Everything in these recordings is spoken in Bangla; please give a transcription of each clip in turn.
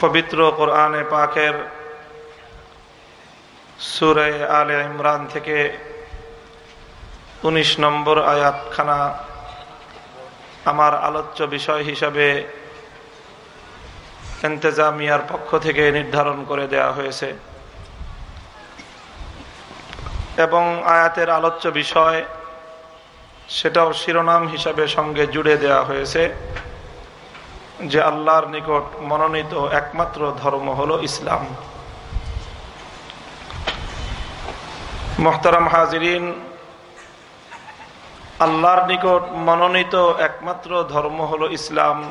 পবিত্র কোরআনে পাকের সুরে আলে ইমরান থেকে উনিশ নম্বর আয়াতখানা আমার আলোচ্য বিষয় হিসাবে এন্তেজামিয়ার পক্ষ থেকে নির্ধারণ করে দেয়া হয়েছে। এবং আয়াতের আলোচ্য বিষয়, সেটাও শিরোনাম হিসাবে সঙ্গে জুড়ে দেয়া হয়েছে। যে আল্লাহর নিকট মনোনীত একমাত্র ধর্ম হলো ইসলাম। মোহতারাম হাজিরিন, আল্লাহর নিকট মনোনীত একমাত্র ধর্ম হলো ইসলাম।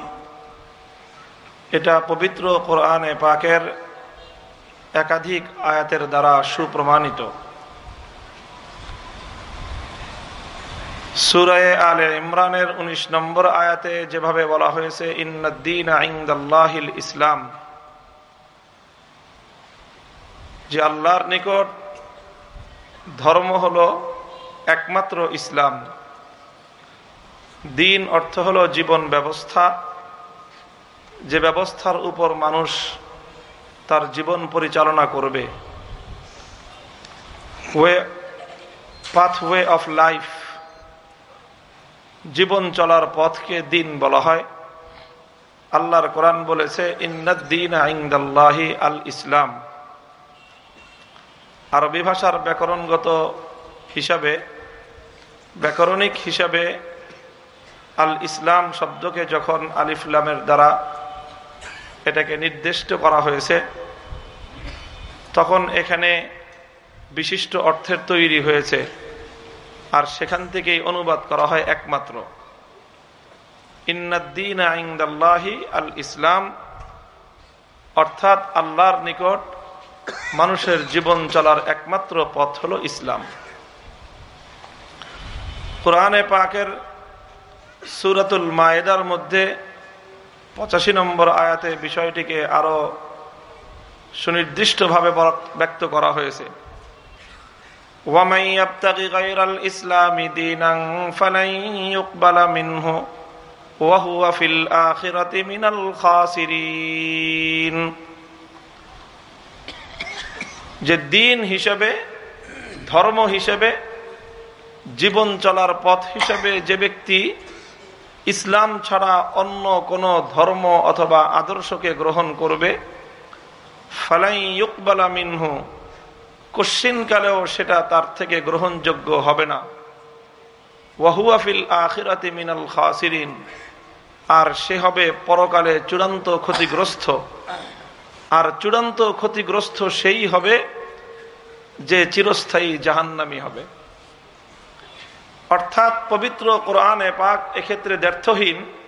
এটা পবিত্র কোরআনে পাকের একাধিক আয়াতের দ্বারা সুপ্রমাণিত। সুরায় আলে ইমরানের ১৯ নম্বর আয়াতে যেভাবে বলা হয়েছে ইন্নদ্দিন আইন্দাল্লাহিল ইসলাম। যে আল্লাহর নিকট ধর্ম হল একমাত্র ইসলাম। দিন অর্থ হল জীবন ব্যবস্থা। যে ব্যবস্থার উপর মানুষ তার জীবন পরিচালনা করবে। ওয়ে পাথওয়ে অফ লাইফ জীবন চলার পথকে দিন বলা হয়। আল্লাহর কোরআন বলেছে ইন্দিন আইন্দাল্লাহি আল ইসলাম। আরবি ভাষার ব্যাকরণগত হিসাবে, ব্যাকরণিক হিসাবে আল ইসলাম শব্দকে যখন আলিফলামের দ্বারা এটাকে নির্দিষ্ট করা হয়েছে, তখন এখানে বিশিষ্ট অর্থের তৈরি হয়েছে। আর সেখান থেকেই অনুবাদ করা হয় একমাত্র। ইন্নাদ্দিন আল ইসলাম অর্থাৎ আল্লাহর নিকট মানুষের জীবন চলার একমাত্র পথ হল ইসলাম। কোরআনে পাকের সুরাতুল মায়েদার মধ্যে পঁচাশি নম্বর আয়াতে বিষয়টিকে আরও সুনির্দিষ্টভাবে ব্যক্ত করা হয়েছে। ومن يبتغي غير الإسلام دينا فلن يقبل منه وهو في الآخرة من الخاسرين যে দিন হিসেবে ধর্ম হিসেবে জীবন চলার পথ হিসেবে যে ব্যক্তি ইসলাম ছাড়া অন্য কোন ধর্ম অথবা আদর্শকে গ্রহণ করবে ফালাই ইকবালা মিনহু কালেও সেটা তার থেকে গ্রহণযোগ্য হবে না। ওয়াহুয়াফিল আখিরাতি মিনাল খাসিরিন। আর সে হবে পরকালে চূড়ান্ত ক্ষতিগ্রস্ত। আর চূড়ান্ত ক্ষতিগ্রস্ত সেই হবে যে চিরস্থায়ী জাহান্নামি হবে। অর্থাৎ পবিত্র কোরআনে পাক এক্ষেত্রে ব্যর্থহীন।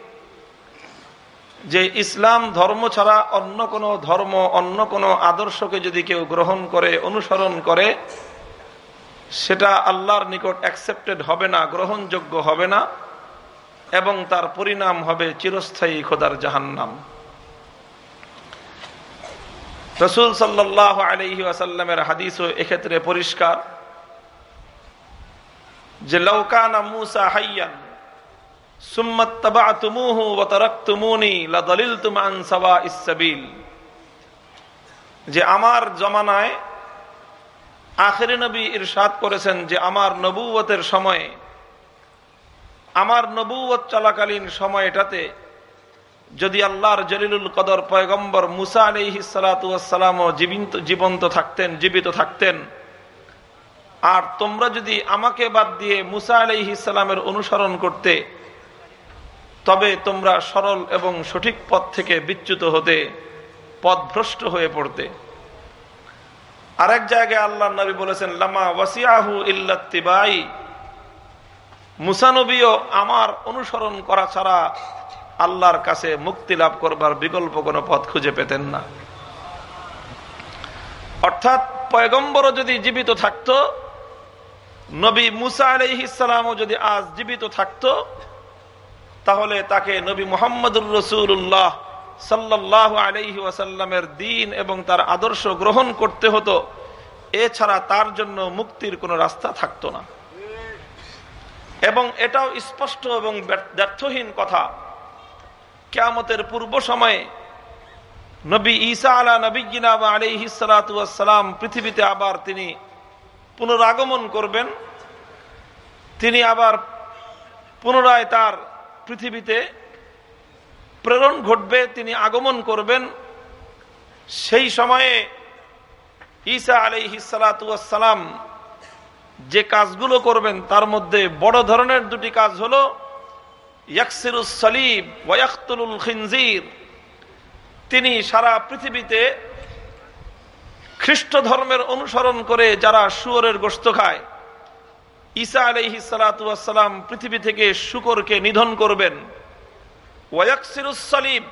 যে ইসলাম ধর্ম ছাড়া অন্য কোনো ধর্ম, অন্য কোনো আদর্শকে যদি কেউ গ্রহণ করে, অনুসরণ করে, সেটা আল্লাহর নিকট অ্যাকসেপ্টেড হবে না, গ্রহণযোগ্য হবে না, এবং তার পরিণাম হবে চিরস্থায়ী খোদার জাহান্নাম। রসুল সাল্লাহ আলহি আসাল্লামের হাদিসও এক্ষেত্রে পরিষ্কার যে লৌকানা মুসা হাইয়ান যে আমার জমানায় আখেরি নবী ইরশাদ করেছেন যে আমার নবুয়তের সময়ে, আমার নবুয়ত চলাকালীন সময়টাতে যদি আল্লাহর জলিলুল কদর পয়গম্বর মুসা আলহি সালাতাম জীবিত, জীবন্ত থাকতেন, জীবিত থাকতেন, আর তোমরা যদি আমাকে বাদ দিয়ে মুসা আলহি অনুসরণ করতে তবে তোমরা সরল এবং সঠিক পথ থেকে বিচ্যুত হতে, পথভ্রষ্ট হয়ে পড়তে। আরেক জায়গায় আল্লাহ নবী বলেছেন, লামা ওয়াসিয়াহু ইল্লাত্তিবাই মুসানবীও আমার অনুসরণ করা ছাড়া আল্লাহর কাছে মুক্তি লাভ করবার বিকল্প কোনো পথ খুঁজে পেতেন না। অর্থাৎ পয়গম্বরও যদি জীবিত থাকত, নবী মুসা আলহিসামও যদি আজ জীবিত থাকতো তাহলে তাকে নবী মোহাম্মদুর রসুল্লাহ সাল্লাহ আলহি ওয়াসাল্লামের দিন এবং তার আদর্শ গ্রহণ করতে হতো। এছাড়া তার জন্য মুক্তির কোনো রাস্তা থাকতো না। এবং এটাও স্পষ্ট এবং ব্যর্থহীন কথা। কেয়ামতের পূর্ব সময়ে নবী ঈসা আলা নবীনা আলিহি সালাম পৃথিবীতে আবার তিনি পুনরাগমন করবেন। তিনি আবার পুনরায় তার পৃথিবীতে প্রেরণ ঘটবে, তিনি আগমন করবেন। সেই সময়ে ঈসা আলিহি সালাম যে কাজগুলো করবেন, তার মধ্যে বড় ধরনের দুটি কাজ হল, ইয়াকসিরুস সলিব ওয়াক্তুল খিনজির। তিনি সারা পৃথিবীতে খ্রিস্ট ধর্মের অনুসরণ করে যারা সুয়রের গোস্ত খায় ঈসা আলহি সালাতাম পৃথিবী থেকে শুকরকে নিধন করবেন। ওয়াক্সিরুসলিব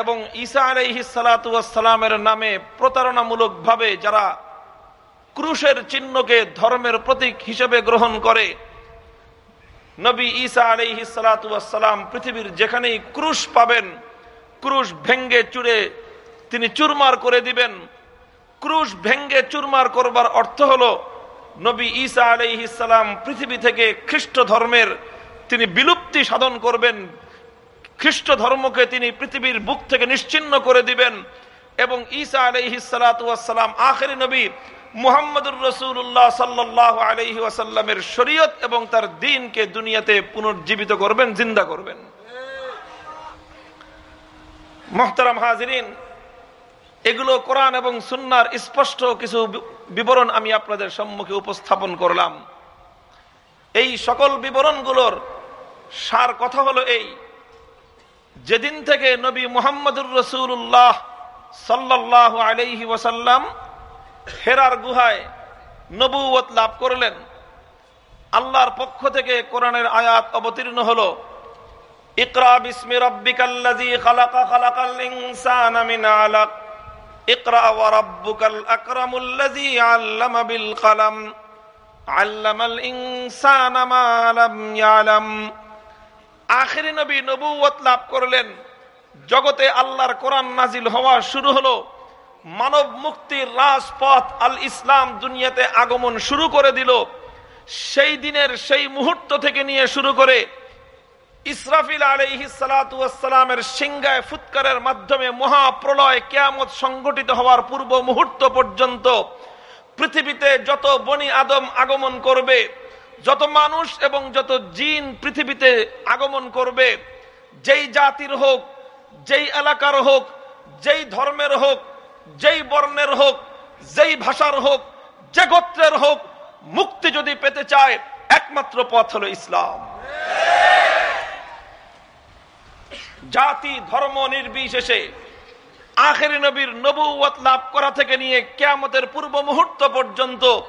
এবং ঈসা আলহি সালাতামের নামে প্রতারণামূলক ভাবে যারা ক্রুশের চিহ্নকে ধর্মের প্রতীক হিসেবে গ্রহণ করে, নবী ঈসা আলহি সালাতাম পৃথিবীর যেখানেই ক্রুশ পাবেন, ক্রুশ ভেঙ্গে চুড়ে তিনি চুরমার করে দিবেন। ক্রুশ ভেঙ্গে চুরমার করবার অর্থ হল নবী ঈসা আলাইহিসালাম পৃথিবী থেকে খ্রিস্ট ধর্মের তিনি বিলুপ্তি সাধন করবেন। খ্রিস্ট ধর্মকে তিনি পৃথিবীর বুক থেকে নিশ্চিন্ন করে দিবেন এবং ঈসা আলাইহিসালাম আখেরি নবী মুহাম্মদুর রসুল্লাহ সাল্লাহ আলহি ওয়াসাল্লামের শরীয়ত এবং তার দিনকে দুনিয়াতে পুনর্জীবিত করবেন, জিন্দা করবেন। মোহতারাম হাজরিন এগুলো কোরআন এবং সুন্নার স্পষ্ট কিছু বিবরণ আমি আপনাদের সম্মুখে উপস্থাপন করলাম। এই সকল বিবরণগুলোর সার কথা হলো এই, যেদিন থেকে নবী মোহাম্মদুর রসুল্লাহ সাল্লাহ আলহি ওসাল্লাম হেরার গুহায় নবুত লাভ করলেন, আল্লাহর পক্ষ থেকে কোরআনের আয়াত অবতীর্ণ হল, ইকরা বিসমি রব্বিকাল্লাজি খালাকা খালাকাল ইনসানা মিন আলাক। اقرأ وربك الأكرم الذي علم بالقلم علم الإنسان ما لم يعلم আখেরি নবী নবুয়ত লাভ করলেন জগতে আল্লাহর কোরআন নাজিল হওয়া শুরু হলো মানব মুক্তির রাজপথ আল ইসলাম দুনিয়াতে আগমন শুরু করে দিল সেই দিনের সেই মুহূর্ত থেকে নিয়ে শুরু করে ইসরাফিল আলহিসালামের সিংগায় ফুৎকারের মাধ্যমে মহাপ্রলয় কেয়ামত সংগঠিত হওয়ার পূর্ব মুহূর্ত পর্যন্ত পৃথিবীতে যত বনি আদম আগমন করবে, যত মানুষ এবং যত জিন পৃথিবীতে আগমন করবে, যেই জাতির হোক, যেই এলাকার হোক, যেই ধর্মের হোক, যেই বর্ণের হোক, যেই ভাষার হোক, যে গোত্রের হোক, মুক্তি যদি পেতে চায়, একমাত্র পথ হলো ইসলাম। জাতি, ধর্ম নির্বিশেষে আখেরি নবীর নবুয়ত লাভ করা থেকে নিয়ে কেয়ামতের পূর্ব মুহূর্ত পর্যন্ত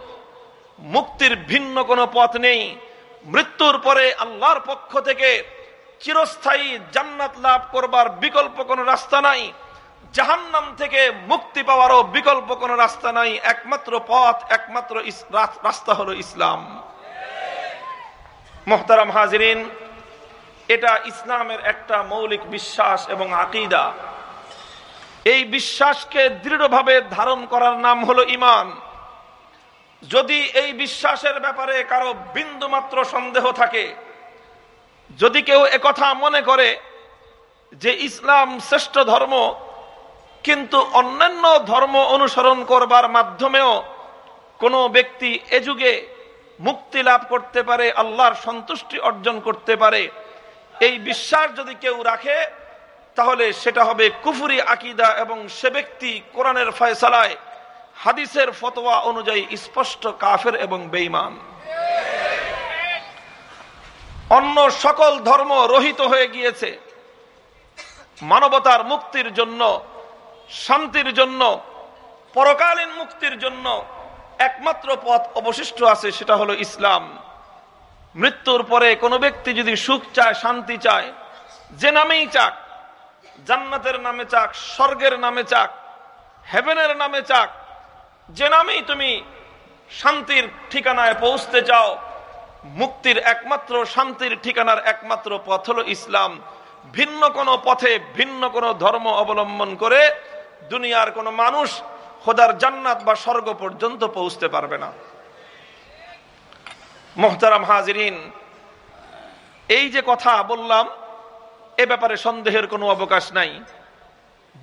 মুক্তির ভিন্ন কোনো পথ নেই। মৃত্যুর পরে আল্লাহর পক্ষ থেকে চিরস্থায়ী জান্নাত লাভ করবার বিকল্প কোনো রাস্তা নাই। জাহান্নাম থেকে মুক্তি পাওয়ারও বিকল্প কোনো রাস্তা নাই। একমাত্র পথ, একমাত্র রাস্তা হলো ইসলাম। মোহতারাম হাজরিন এটা ইসলামের একটা মৌলিক বিশ্বাস এবং আকিদা। এই বিশ্বাসকে দৃঢ়ভাবে ধারণ করার নাম হলো ইমান যদি এই বিশ্বাসের ব্যাপারে কারও বিন্দু মাত্র সন্দেহ থাকে, যদি কেউ একথা মনে করে যে ইসলাম শ্রেষ্ঠ ধর্ম, কিন্তু অন্যান্য ধর্ম অনুসরণ করবার মাধ্যমেও কোনো ব্যক্তি এ যুগে মুক্তি লাভ করতে পারে, আল্লাহর সন্তুষ্টি অর্জন করতে পারে এই বিশ্বাস যদি কেউ রাখে, তাহলে সেটা হবে কুফুরি আকিদা এবং সে ব্যক্তি কোরআনের ফয়সালায় হাদিসের ফতোয়া অনুযায়ী স্পষ্ট কাফের এবং বেইমান অন্য সকল ধর্ম রহিত হয়ে গিয়েছে। মানবতার মুক্তির জন্য, শান্তির জন্য, পরকালীন মুক্তির জন্য একমাত্র পথ অবশিষ্ট আছে, সেটা হলো ইসলাম। মৃত্যুর পরে কোনো ব্যক্তি যদি সুখ চায়, শান্তি চায়, যে নামেই চাক, জান্নাতের নামে চাক, স্বর্গের নামে চাক, হেভেনের নামে চাক, যে নামেই তুমি শান্তির ঠিকানায় পৌঁছতে চাও, মুক্তির একমাত্র, শান্তির ঠিকানার একমাত্র পথ হল ইসলাম। ভিন্ন কোনো পথে ভিন্ন কোনো ধর্ম অবলম্বন করে দুনিয়ার কোনো মানুষ খোদার জান্নাত বা স্বর্গ পর্যন্ত পৌঁছতে পারবে না। মোহতারাম হাজিরিন। এই যে কথা বললাম, এ ব্যাপারে সন্দেহের কোনো অবকাশ নাই।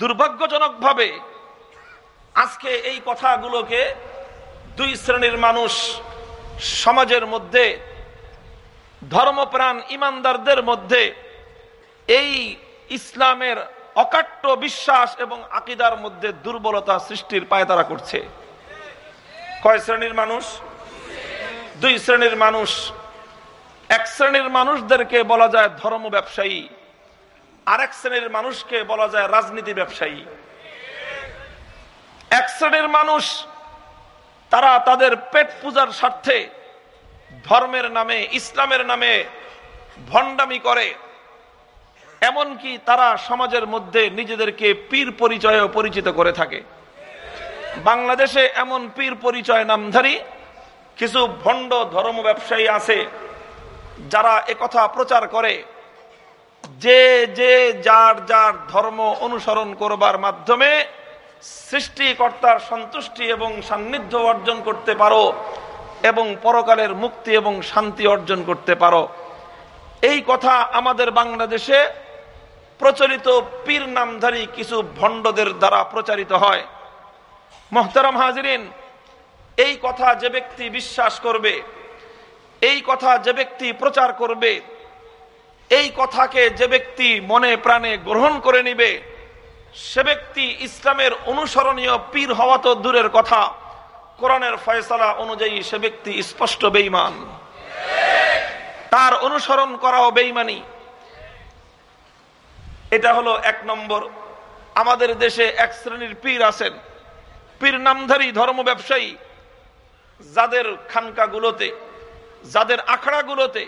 দুর্ভাগ্যজনকভাবে আজকে এই কথাগুলোকে দুই শ্রেণির মানুষ সমাজের মধ্যে, ধর্মপ্রাণ ইমানদারদের মধ্যে এই ইসলামের অকাট্য বিশ্বাস এবং আকিদার মধ্যে দুর্বলতা সৃষ্টির পায় তারা করছে। কয় শ্রেণির মানুষ? দুই শ্রেণির মানুষ। এক শ্রেণির মানুষদেরকে বলা যায় ধর্ম ব্যবসায়ী। আরেক শ্রেণির মানুষকে বলা যায় রাজনীতি ব্যবসায়ী। এক শ্রেণির মানুষ, তারা তাদের পেট পূজার স্বার্থে ধর্মের নামে, ইসলামের নামে ভণ্ডামি করে। এমনকি তারা সমাজের মধ্যে নিজেদেরকে পীর পরিচয়ে পরিচিত করে থাকে। বাংলাদেশে এমন পীর পরিচয় নামধারী কিছু ভণ্ড ধর্ম ব্যবসায়ী আছে যারা একথা প্রচার করে যে যে, যার যার ধর্ম অনুসরণ করবার মাধ্যমে সৃষ্টিকর্তার সন্তুষ্টি এবং সান্নিধ্য অর্জন করতে পারো এবং পরকালের মুক্তি এবং শান্তি অর্জন করতে পারো। এই কথা আমাদের বাংলাদেশে প্রচলিত পীর নামধারী কিছু ভণ্ডদের দ্বারা প্রচারিত হয়। মোহতারাম হাজরিন এই কথা যে ব্যক্তি বিশ্বাস করবে, এই কথা যে ব্যক্তি প্রচার করবে, এই কথাকে যে ব্যক্তি মনে প্রাণে গ্রহণ করে নিবে, সে ব্যক্তি ইসলামের অনুসরণীয় পীর হওয়া তো দূরের কথা। কোরআনের ফয়সলা অনুযায়ী সে ব্যক্তি স্পষ্ট বেইমান তার অনুসরণ করাও বেইমানি এটা হলো এক নম্বর। আমাদের দেশে এক শ্রেণির পীর আছেন। পীর নামধারী ধর্ম ব্যবসায়ী। যাদের খানকাগুলোতে, যাদের আখড়াগুলোতে,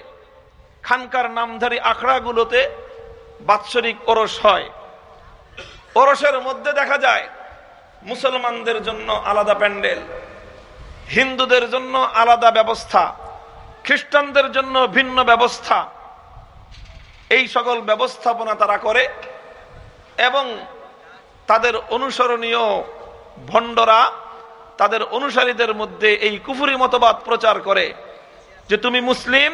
খানকার নামধারী আখড়াগুলোতে বাৎসরিক ওরস হয়। ওরসের মধ্যে দেখা যায়, মুসলমানদের জন্য আলাদা প্যান্ডেল, হিন্দুদের জন্য আলাদা ব্যবস্থা, খ্রিস্টানদের জন্য ভিন্ন ব্যবস্থা। এই সকল ব্যবস্থাপনা তারা করে এবং তাদের অনুসরণীয় ভণ্ডরা তাদের অনুসারীদের মধ্যে এই কুফুরি মতবাদ প্রচার করে যে তুমি মুসলিম,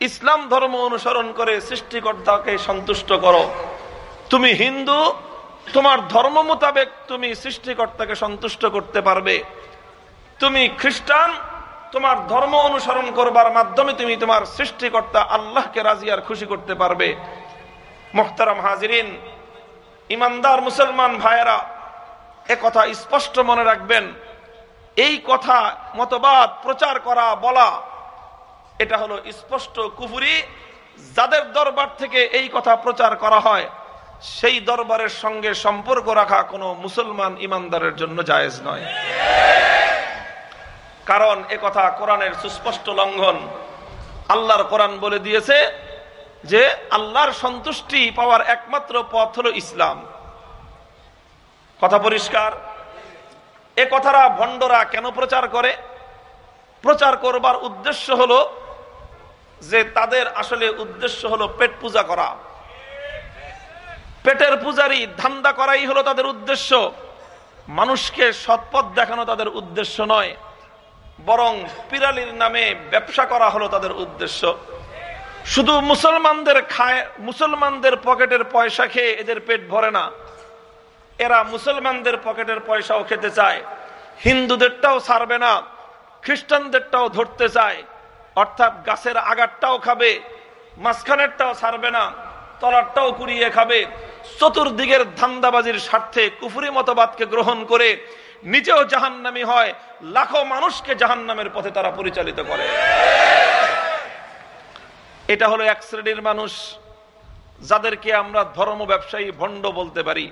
ইসলাম ধর্ম অনুসরণ করে সৃষ্টিকর্তাকে সন্তুষ্ট করো। তুমি হিন্দু, তোমার ধর্ম মোতাবেক তুমি সৃষ্টিকর্তাকে সন্তুষ্ট করতে পারবে। তুমি খ্রিস্টান, তোমার ধর্ম অনুসরণ করবার মাধ্যমে তুমি তোমার সৃষ্টিকর্তা আল্লাহকে রাজি আর খুশি করতে পারবে। মোহতারাম হাজিরিন, ইমানদার মুসলমান ভাইয়েরা কথা স্পষ্ট মনে রাখবেন এই কথা, মতবাদ, প্রচার করা, বলা, এটা হলো স্পষ্ট কুফুরি। যাদের দরবার থেকে এই কথা প্রচার করা হয়, সেই দরবারের সঙ্গে সম্পর্ক রাখা কোনো মুসলমান ইমানদারের জন্য জায়েজ নয়। কারণ এ কথা কোরআনের সুস্পষ্ট লঙ্ঘন। আল্লাহর কোরআন বলে দিয়েছে যে, আল্লাহর সন্তুষ্টি পাওয়ার একমাত্র পথ হলো ইসলাম। কথা পরিষ্কার? এ কথারা ভণ্ডরা কেন প্রচার করে? প্রচার করবার উদ্দেশ্য হলো যে তাদের আসলে উদ্দেশ্য হলো পেট পূজা করা। পেটের পূজারি ধান্দা করাই হলো তাদের উদ্দেশ্য। মানুষকে সৎপথ দেখানো তাদের উদ্দেশ্য নয়, বরং পিরালির নামে ব্যবসা করা হলো তাদের উদ্দেশ্য। শুধু মুসলমানদের খায়, মুসলমানদের পকেটের পয়সা খেয়ে এদের পেট ভরে না। এরা মুসলমানদের পকেটের পয়সাও খেতে চায়। হিন্দুদেরটাও ছাড়বে না, খ্রিস্টানদেরটাও ধরতে চায়। অর্থাৎ গাছের আগারটাও খাবে, মাঝখানেরটাও ছাড়বে না, তলারটাও কুড়িয়ে খাবে। চতুর্দিকের ধান্দাবাজির স্বার্থে কুফুরি মতবাদকে গ্রহণ করে নিজেও জাহান্নামি হয়, লাখো মানুষকে জাহান্নামের পথে তারা পরিচালিত করে। এটা হলো এক শ্রেণির মানুষ, যাদেরকে আমরা ধর্ম ব্যবসায়ী ভণ্ড বলতে পারি।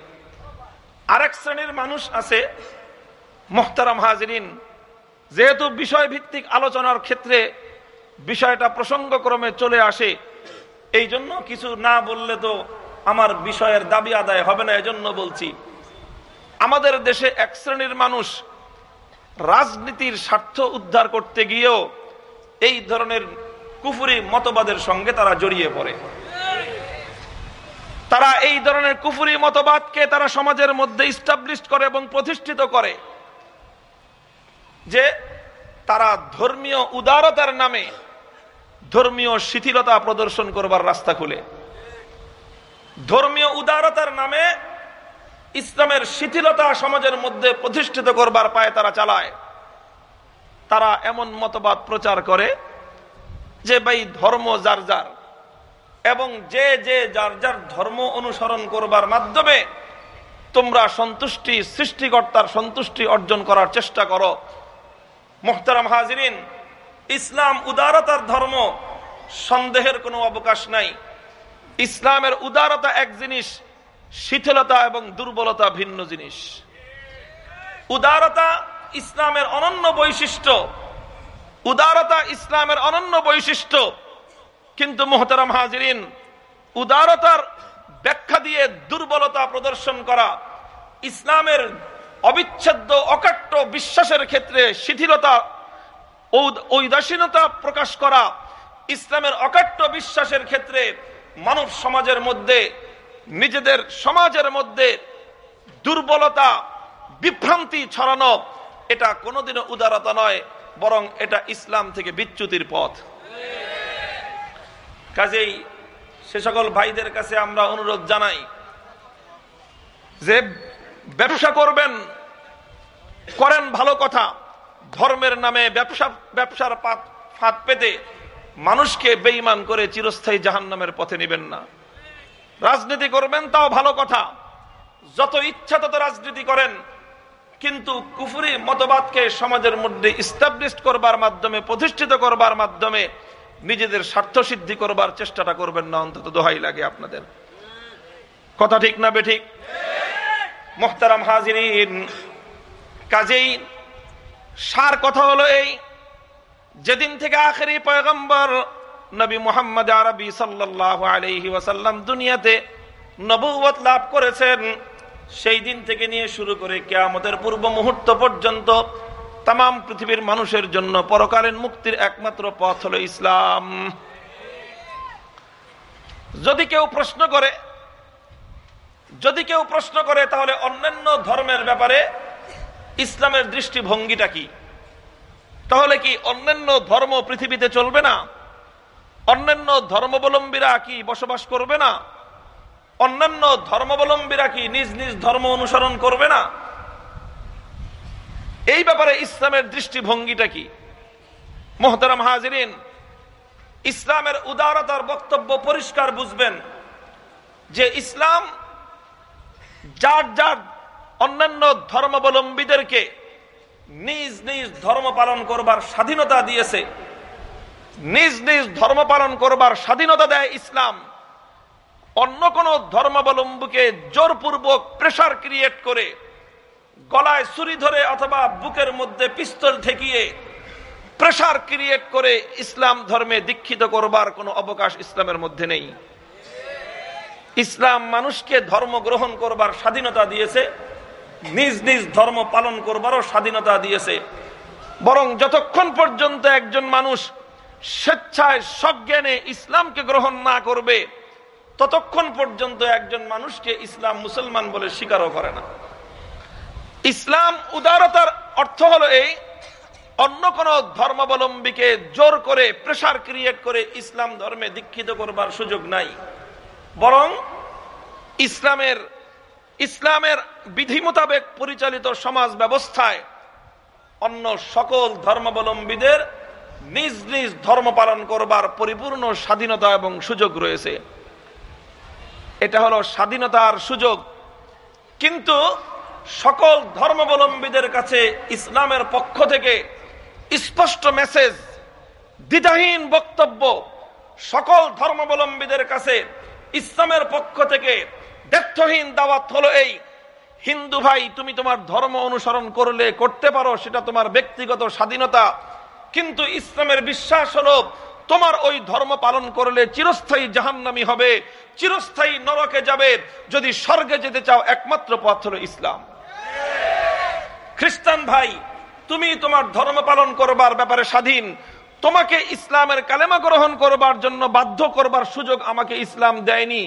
আরেক শ্রেণির মানুষ আছে, মোহতারাম হাজরিন। যেহেতু বিষয় ভিত্তিক আলোচনার ক্ষেত্রে বিষয়টা প্রসঙ্গক্রমে চলে আসে এই জন্য কিছু না বললে তো আমার বিষয়ের দাবি আদায় হবে না, এজন্য বলছি। আমাদের দেশে এক শ্রেণির মানুষ রাজনীতির স্বার্থ উদ্ধার করতে গিয়েও এই ধরনের কুফুরি মতবাদের সঙ্গে তারা জড়িয়ে পড়ে। তারা এই ধরনের কুফুরি মতবাদকে তারা সমাজের মধ্যে করে এবং প্রতিষ্ঠিত করে যে তারা ধর্মীয় উদারতার নামে ধর্মীয় শিথিলতা প্রদর্শন করবার রাস্তা খুলে। ধর্মীয় উদারতার নামে ইসলামের শিথিলতা সমাজের মধ্যে প্রতিষ্ঠিত করবার পায়ে তারা চালায়। তারা এমন মতবাদ প্রচার করে যে, ভাই, ধর্ম যার যার। এবং যে যে যার যার ধর্ম অনুসরণ করবার মাধ্যমে তোমরা সন্তুষ্টি, সৃষ্টিকর্তার সন্তুষ্টি অর্জন করার চেষ্টা করো। মোহতারাম হাজিরিন, ইসলাম উদারতার ধর্ম, সন্দেহের কোনো অবকাশ নাই। ইসলামের উদারতা এক জিনিস, শিথিলতা এবং দুর্বলতা ভিন্ন জিনিস। উদারতা ইসলামের অনন্য বৈশিষ্ট্য। উদারতা ইসলামের অনন্য বৈশিষ্ট্য। কিন্তু মোহতারাম হাজিরিন, উদারতার ব্যাখ্যা দিয়ে দুর্বলতা প্রদর্শন করা, ইসলামের অবিচ্ছেদ্য, অকাট্য বিশ্বাসের ক্ষেত্রে শিথিলতা ঔদাসীনতা প্রকাশ করা, ইসলামের অকাট্য বিশ্বাসের ক্ষেত্রে মানব সমাজের মধ্যে, নিজেদের সমাজের মধ্যে দুর্বলতা, বিভ্রান্তি ছড়ানো, এটা কোনোদিনও উদারতা নয়, বরং এটা ইসলাম থেকে বিচ্যুতির পথ। কাজেই সে সকল ভাইদের কাছে আমরা অনুরোধ জানাই যে ব্যবসা করবেন, করেন ভালো কথা। ধর্মের নামে ব্যবসা, ব্যবসার ফাঁদ পেতে মানুষকে বেইমান করে চিরস্থায়ী জাহান নামের পথে নেবেন না। রাজনীতি করবেন, তাও ভালো কথা। যত ইচ্ছা তত রাজনীতি করেন। কিন্তু কুফুরি মতবাদকে সমাজের মধ্যে ইস্টাবলিশ করবার মাধ্যমে প্রতিষ্ঠিত করবার মাধ্যমে নিজেদের স্বার্থ সিদ্ধি করবার চেষ্টাটা করবেন না, অন্তত দোহাই লাগে আপনাদের। কথা ঠিক না বেঠিক? মোহতারাম হাজিরিন, কাজেই সার কথা হলো এই, যেদিন থেকে আখেরি পয়গম্বর নবী মোহাম্মদ আরবি সাল্লাহ আলহি ওয়াসাল্লাম দুনিয়াতে নবুয়ত লাভ করেছেন, সেই দিন থেকে নিয়ে শুরু করে কেয়ামতের পূর্ব মুহূর্ত পর্যন্ত তাম পৃথিবীর মানুষের জন্য পরকালীন মুক্তির একমাত্র পথ হলো ইসলাম। যদি কেউ প্রশ্ন করে, যদি কেউ প্রশ্ন করে, তাহলে অন্যান্য ধর্মের ব্যাপারে ইসলামের দৃষ্টিভঙ্গিটা কি? তাহলে কি অন্যান্য ধর্ম পৃথিবীতে চলবে না? অন্যান্য ধর্মাবলম্বীরা কি বসবাস করবে না? অন্যান্য ধর্মাবলম্বীরা কি নিজ নিজ ধর্ম অনুসরণ করবে না? এই ব্যাপারে ইসলামের দৃষ্টিভঙ্গিটা কি? মোহতারাম হাজিরিন, ইসলামের উদারতার বক্তব্য পরিষ্কার বুঝবেন যে ইসলাম যার যার অন্যান্য ধর্মাবলম্বীদেরকে নিজ নিজ ধর্ম পালন করবার স্বাধীনতা দিয়েছে, নিজ নিজ ধর্ম পালন করবার স্বাধীনতা দেয় ইসলাম। অন্য কোন ধর্মাবলম্বীকে জোরপূর্বক প্রেশার ক্রিয়েট করে গলায় ছুরি ধরে অথবা বুকের মধ্যে পিস্তল ঠেকিয়ে প্রেশার ক্রিয়েট করে ইসলাম ধর্মে দীক্ষিত করবার কোনো অবকাশ ইসলামের মধ্যে নেই। ইসলাম মানুষকে ধর্ম গ্রহণ করবার স্বাধীনতা দিয়েছে, নিজ নিজ ধর্ম পালন করবারও স্বাধীনতা দিয়েছে। বরং যতক্ষণ পর্যন্ত একজন মানুষ স্বেচ্ছায় সজ্ঞানে ইসলামকে গ্রহণ না করবে, ততক্ষণ পর্যন্ত একজন মানুষকে ইসলাম মুসলমান বলে স্বীকারও করে না। ইসলাম উদারতার অর্থ হলো এই, অন্য কোন ধর্মাবলম্বীকে জোর করে প্রেশার ক্রিয়েট করে ইসলাম ধর্মে দীক্ষিত করবার সুযোগ নাই। বরং ইসলামের ইসলামের বিধি মোতাবেক পরিচালিত সমাজ ব্যবস্থায় অন্য সকল ধর্মাবলম্বীদের নিজ নিজ ধর্ম পালন করবার পরিপূর্ণ স্বাধীনতা এবং সুযোগ রয়েছে। এটা হলো স্বাধীনতার সুযোগ। কিন্তু সকল ধর্মাবলম্বীদের কাছে ইসলামের পক্ষ থেকে স্পষ্ট মেসেজ, দ্বিধাহীন বক্তব্য, সকল ধর্মাবলম্বীদের কাছে ইসলামের পক্ষ থেকে ব্যর্থহীন দাওয়াত হলো এই, হিন্দু ভাই, তুমি তোমার ধর্ম অনুসরণ করলে করতে পারো, সেটা তোমার ব্যক্তিগত স্বাধীনতা। কিন্তু ইসলামের বিশ্বাস হলো, তোমার ওই ধর্ম পালন করলে চিরস্থায়ী জাহান্নামি হবে, চিরস্থায়ী নরকে যাবে। যদি স্বর্গে যেতে চাও, একমাত্র পথ হলো ইসলাম। খ্রিস্টান ভাই, তুমি তোমার ধর্ম পালন করবার ব্যাপারে স্বাধীন। তোমাকে ইসলামের কালেমা গ্রহণ করবার জন্য বাধ্য করবার সুযোগ আমাকে ইসলাম দেয়নি।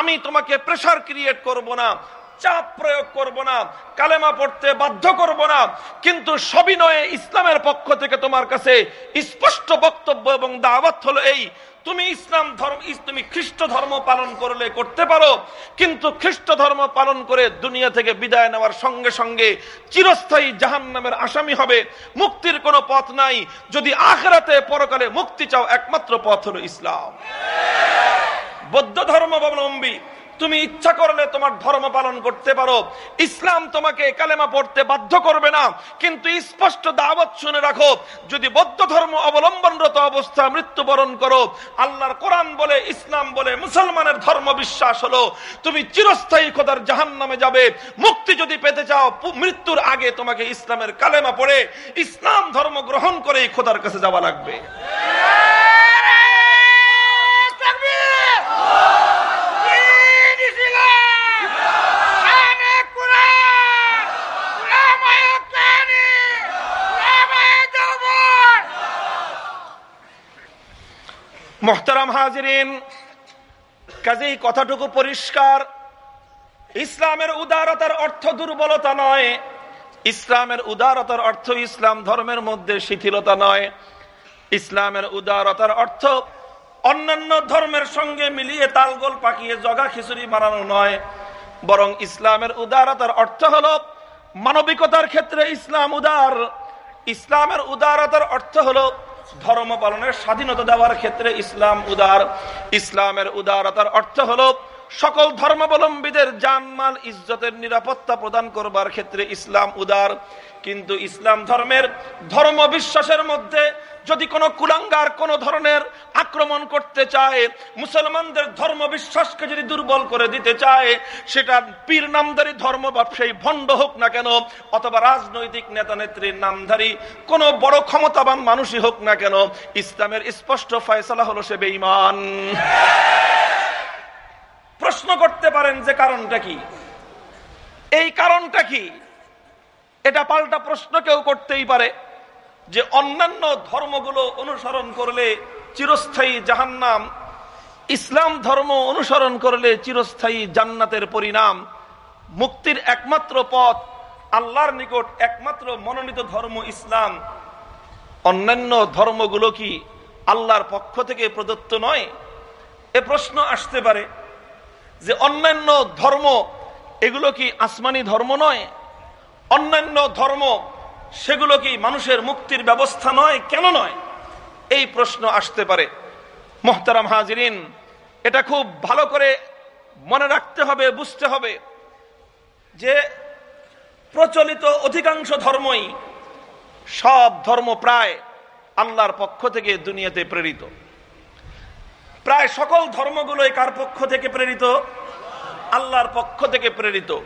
আমি তোমাকে প্রেশার ক্রিয়েট করব না, চাপ প্রয়োগ করব না, কালেমা পড়তে বাধ্য করব না। কিন্তু সবিনয়ে ইসলামের পক্ষ থেকে তোমার কাছে স্পষ্ট বক্তব্য এবং দাওয়াত হলো এই তুমি ইসলাম ধর্ম তুমি খ্রিস্ট ধর্ম পালন করলে করতে পারো, কিন্তু খ্রিস্ট ধর্ম পালন করে দুনিয়া থেকে বিদায় নেওয়ার সঙ্গে সঙ্গে চিরস্থায়ী জাহান নামের আসামি হবে, মুক্তির কোনো পথ নাই। যদি আখরাতে পরকালে মুক্তি চাও, একমাত্র পথ হলো ইসলাম। বৌদ্ধ ধর্মাবলম্বী তুমি ইচ্ছা করলে তোমার ধর্ম পালন করতে পারো। ইসলাম তোমাকে কালেমা পড়তে বাধ্য করবে না। কিন্তু স্পষ্ট দাওয়াত শুনে রাখো, যদি বৌদ্ধ ধর্ম অবলম্বনরত অবস্থা মৃত্যুবরণ করো, আল্লাহর কোরআন বলে, ইসলাম বলে, মুসলমানের ধর্ম বিশ্বাস হলো, তুমি চিরস্থায়ী খোদার জাহান নামে যাবে। মুক্তি যদি পেতে চাও মৃত্যুর আগে তোমাকে ইসলামের কালেমা পড়ে, ইসলাম ধর্ম গ্রহণ করেই খোদার কাছে যাওয়া লাগবে। কাজেই কথাটুকু পরিষ্কার। ইসলামের উদারতার অর্থ দুর্বলতা নয়। ইসলামের উদারতার অর্থ ইসলাম ধর্মের মধ্যে শিথিলতা নয়। ইসলামের উদারতার অর্থ অন্যান্য ধর্মের সঙ্গে মিলিয়ে তালগোল পাকিয়ে জগা খিচুড়ি মারানো নয়। বরং ইসলামের উদারতার অর্থ হল মানবিকতার ক্ষেত্রে ইসলাম উদার। ইসলামের উদারতার অর্থ হলো ধর্ম পালনের স্বাধীনতা দেওয়ার ক্ষেত্রে ইসলাম উদার। ইসলামের উদারতার অর্থ হল, সকল ধর্মাবলম্বীদের জানমাল ইজ্জতের নিরাপত্তা প্রদান করবার ক্ষেত্রে ইসলাম উদার। কিন্তু ইসলাম ধর্মের ধর্ম বিশ্বাসের মধ্যে যদি কোনো কুলাঙ্গার কোন ধরনের আক্রমণ করতে চায়, মুসলমানদের ধর্ম বিশ্বাসকে যদি দুর্বল করে দিতে চায়, সেটা পীর নামধারী ধর্ম ব্যবসায়ী ভণ্ড হোক না কেন, অথবা রাজনৈতিক নেতা নেত্রীর নামধারী, কোনো বড় ক্ষমতাবান মানুষই হোক না কেন, ইসলামের স্পষ্ট ফয়সলা হলো সে বেঈমান। প্রশ্ন করতে পারেন যে কারণটা কি? এই কারণটা কি? এটা পাল্টা প্রশ্ন কেউ করতেই পারে। যে অন্যান্য ধর্মগুলো অনুসরণ করলে চিরস্থায়ী জাহান্নাম, ইসলাম ধর্ম অনুসরণ করলে চিরস্থায়ী জান্নাতের পরিণাম, মুক্তির একমাত্র পথ, আল্লাহর নিকট একমাত্র মনোনীত ধর্ম ইসলাম। অন্যান্য ধর্মগুলো কি আল্লাহর পক্ষ থেকে প্রদত্ত নয়? এ প্রশ্ন আসতে পারে যে অন্যান্য ধর্ম, এগুলো কি আসমানি ধর্ম নয়? অন্যান্য ধর্ম সেগুলো কি মানুষের মুক্তির ব্যবস্থা নয়? কেন নয়? এই প্রশ্ন আসতে পারে। মোহতারাম হাজিরিন, এটা খুব ভালো করে মনে রাখতে হবে, বুঝতে হবে যে প্রচলিত অধিকাংশ ধর্মই সব ধর্ম প্রায় আল্লাহর পক্ষ থেকে দুনিয়াতে প্রেরিত। প্রায় সকল ধর্মগুলোই কার পক্ষ থেকে প্রেরিত? আল্লাহর পক্ষ থেকে প্রেরিত।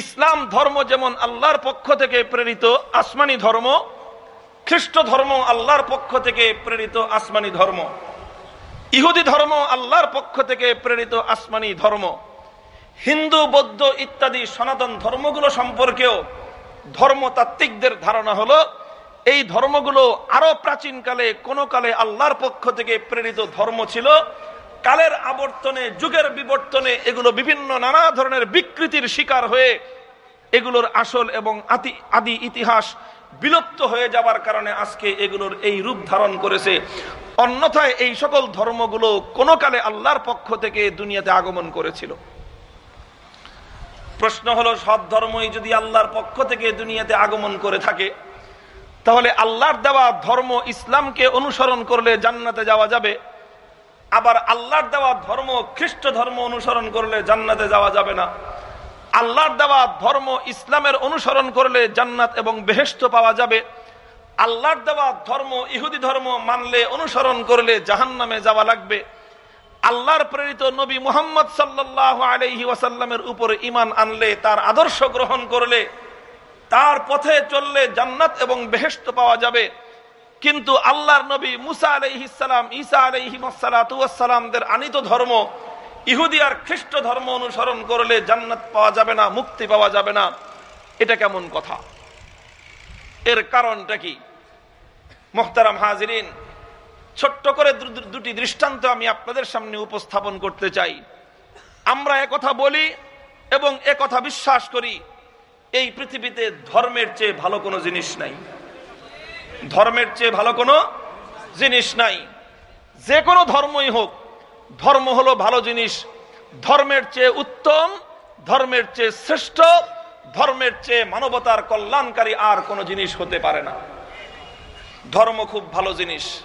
ইসলাম ধর্ম যেমন আল্লাহর পক্ষ থেকে প্রেরিত আসমানি ধর্ম, খ্রিস্ট ধর্ম আল্লাহর পক্ষ থেকে প্রেরিত আসমানি ধর্ম, ইহুদি ধর্ম আল্লাহর পক্ষ থেকে প্রেরিত আসমানি ধর্ম, হিন্দু, বৌদ্ধ ইত্যাদি সনাতন ধর্মগুলো সম্পর্কেও ধর্মতাত্ত্বিকদের ধারণা হলো, এই ধর্মগুলো আরও প্রাচীনকালে কোনো কালে আল্লাহর পক্ষ থেকে প্রেরিত ধর্ম ছিল কালের আবর্তনে, যুগের বিবর্তনে এগুলো বিভিন্ন নানা ধরনের বিকৃতির শিকার হয়ে এগুলোর আসল এবং আদি ইতিহাস বিলুপ্ত হয়ে যাবার কারণে আজকে এগুলোর এই রূপ ধারণ করেছে। অন্যথায় এই সকল ধর্মগুলো কোনো কালে আল্লাহর পক্ষ থেকে দুনিয়াতে আগমন করেছিল। প্রশ্ন হলো, সব ধর্মই যদি আল্লাহর পক্ষ থেকে দুনিয়াতে আগমন করে থাকে, তাহলে আল্লাহর দেওয়া ধর্ম ইসলামকে অনুসরণ করলে জান্নাতে যাওয়া যাবে? আবার আল্লাহর দেওয়া ধর্ম, খ্রিস্ট ধর্ম অনুসরণ করলে জান্নাতে যাওয়া যাবে না। আল্লাহর দেওয়া ধর্ম ইসলামের অনুসরণ করলে জান্নাত এবং বেহেস্ত পাওয়া যাবে। আল্লাহর দেওয়া ধর্ম, ইহুদি ধর্ম মানলে অনুসরণ করলে জাহান নামে যাওয়া লাগবে। আল্লাহর প্রেরিত নবী মুহাম্মদ সাল্লাহ আলহি ওয়াসাল্লামের উপরে ইমান আনলে, তার আদর্শ গ্রহণ করলে, তার পথে চললে জান্নাত এবং বেহেস্ত পাওয়া যাবে। কিন্তু আল্লাহর নবী মুসা আলহিসাম ঈসা আলহিমাসালামদের আনিত ধর্ম, ইহুদি আর খ্রিস্ট ধর্ম অনুসরণ করলে জান্নাত পাওয়া যাবে না, মুক্তি পাওয়া যাবে না। এটা কেমন কথা? এর কারণটা কি? মোহতারাম হাজিরিন, ছোট্ট করে দুটি দৃষ্টান্ত আমি আপনাদের সামনে উপস্থাপন করতে চাই। আমরা কথা বলি এবং কথা বিশ্বাস করি, এই পৃথিবীতে ধর্মের চেয়ে ভালো কোনো জিনিস নাই। ধর্মের চেয়ে ভালো কোনো জিনিস নাই। যে কোনো ধর্মই হোক, ধর্ম হলো ভালো জিনিস। ধর্মের চেয়ে উত্তম, ধর্মের চেয়ে শ্রেষ্ঠ, ধর্মের চেয়ে মানবতার কল্যাণকারী আর কোনো জিনিস হতে পারে না। ধর্ম খুব ভালো জিনিস।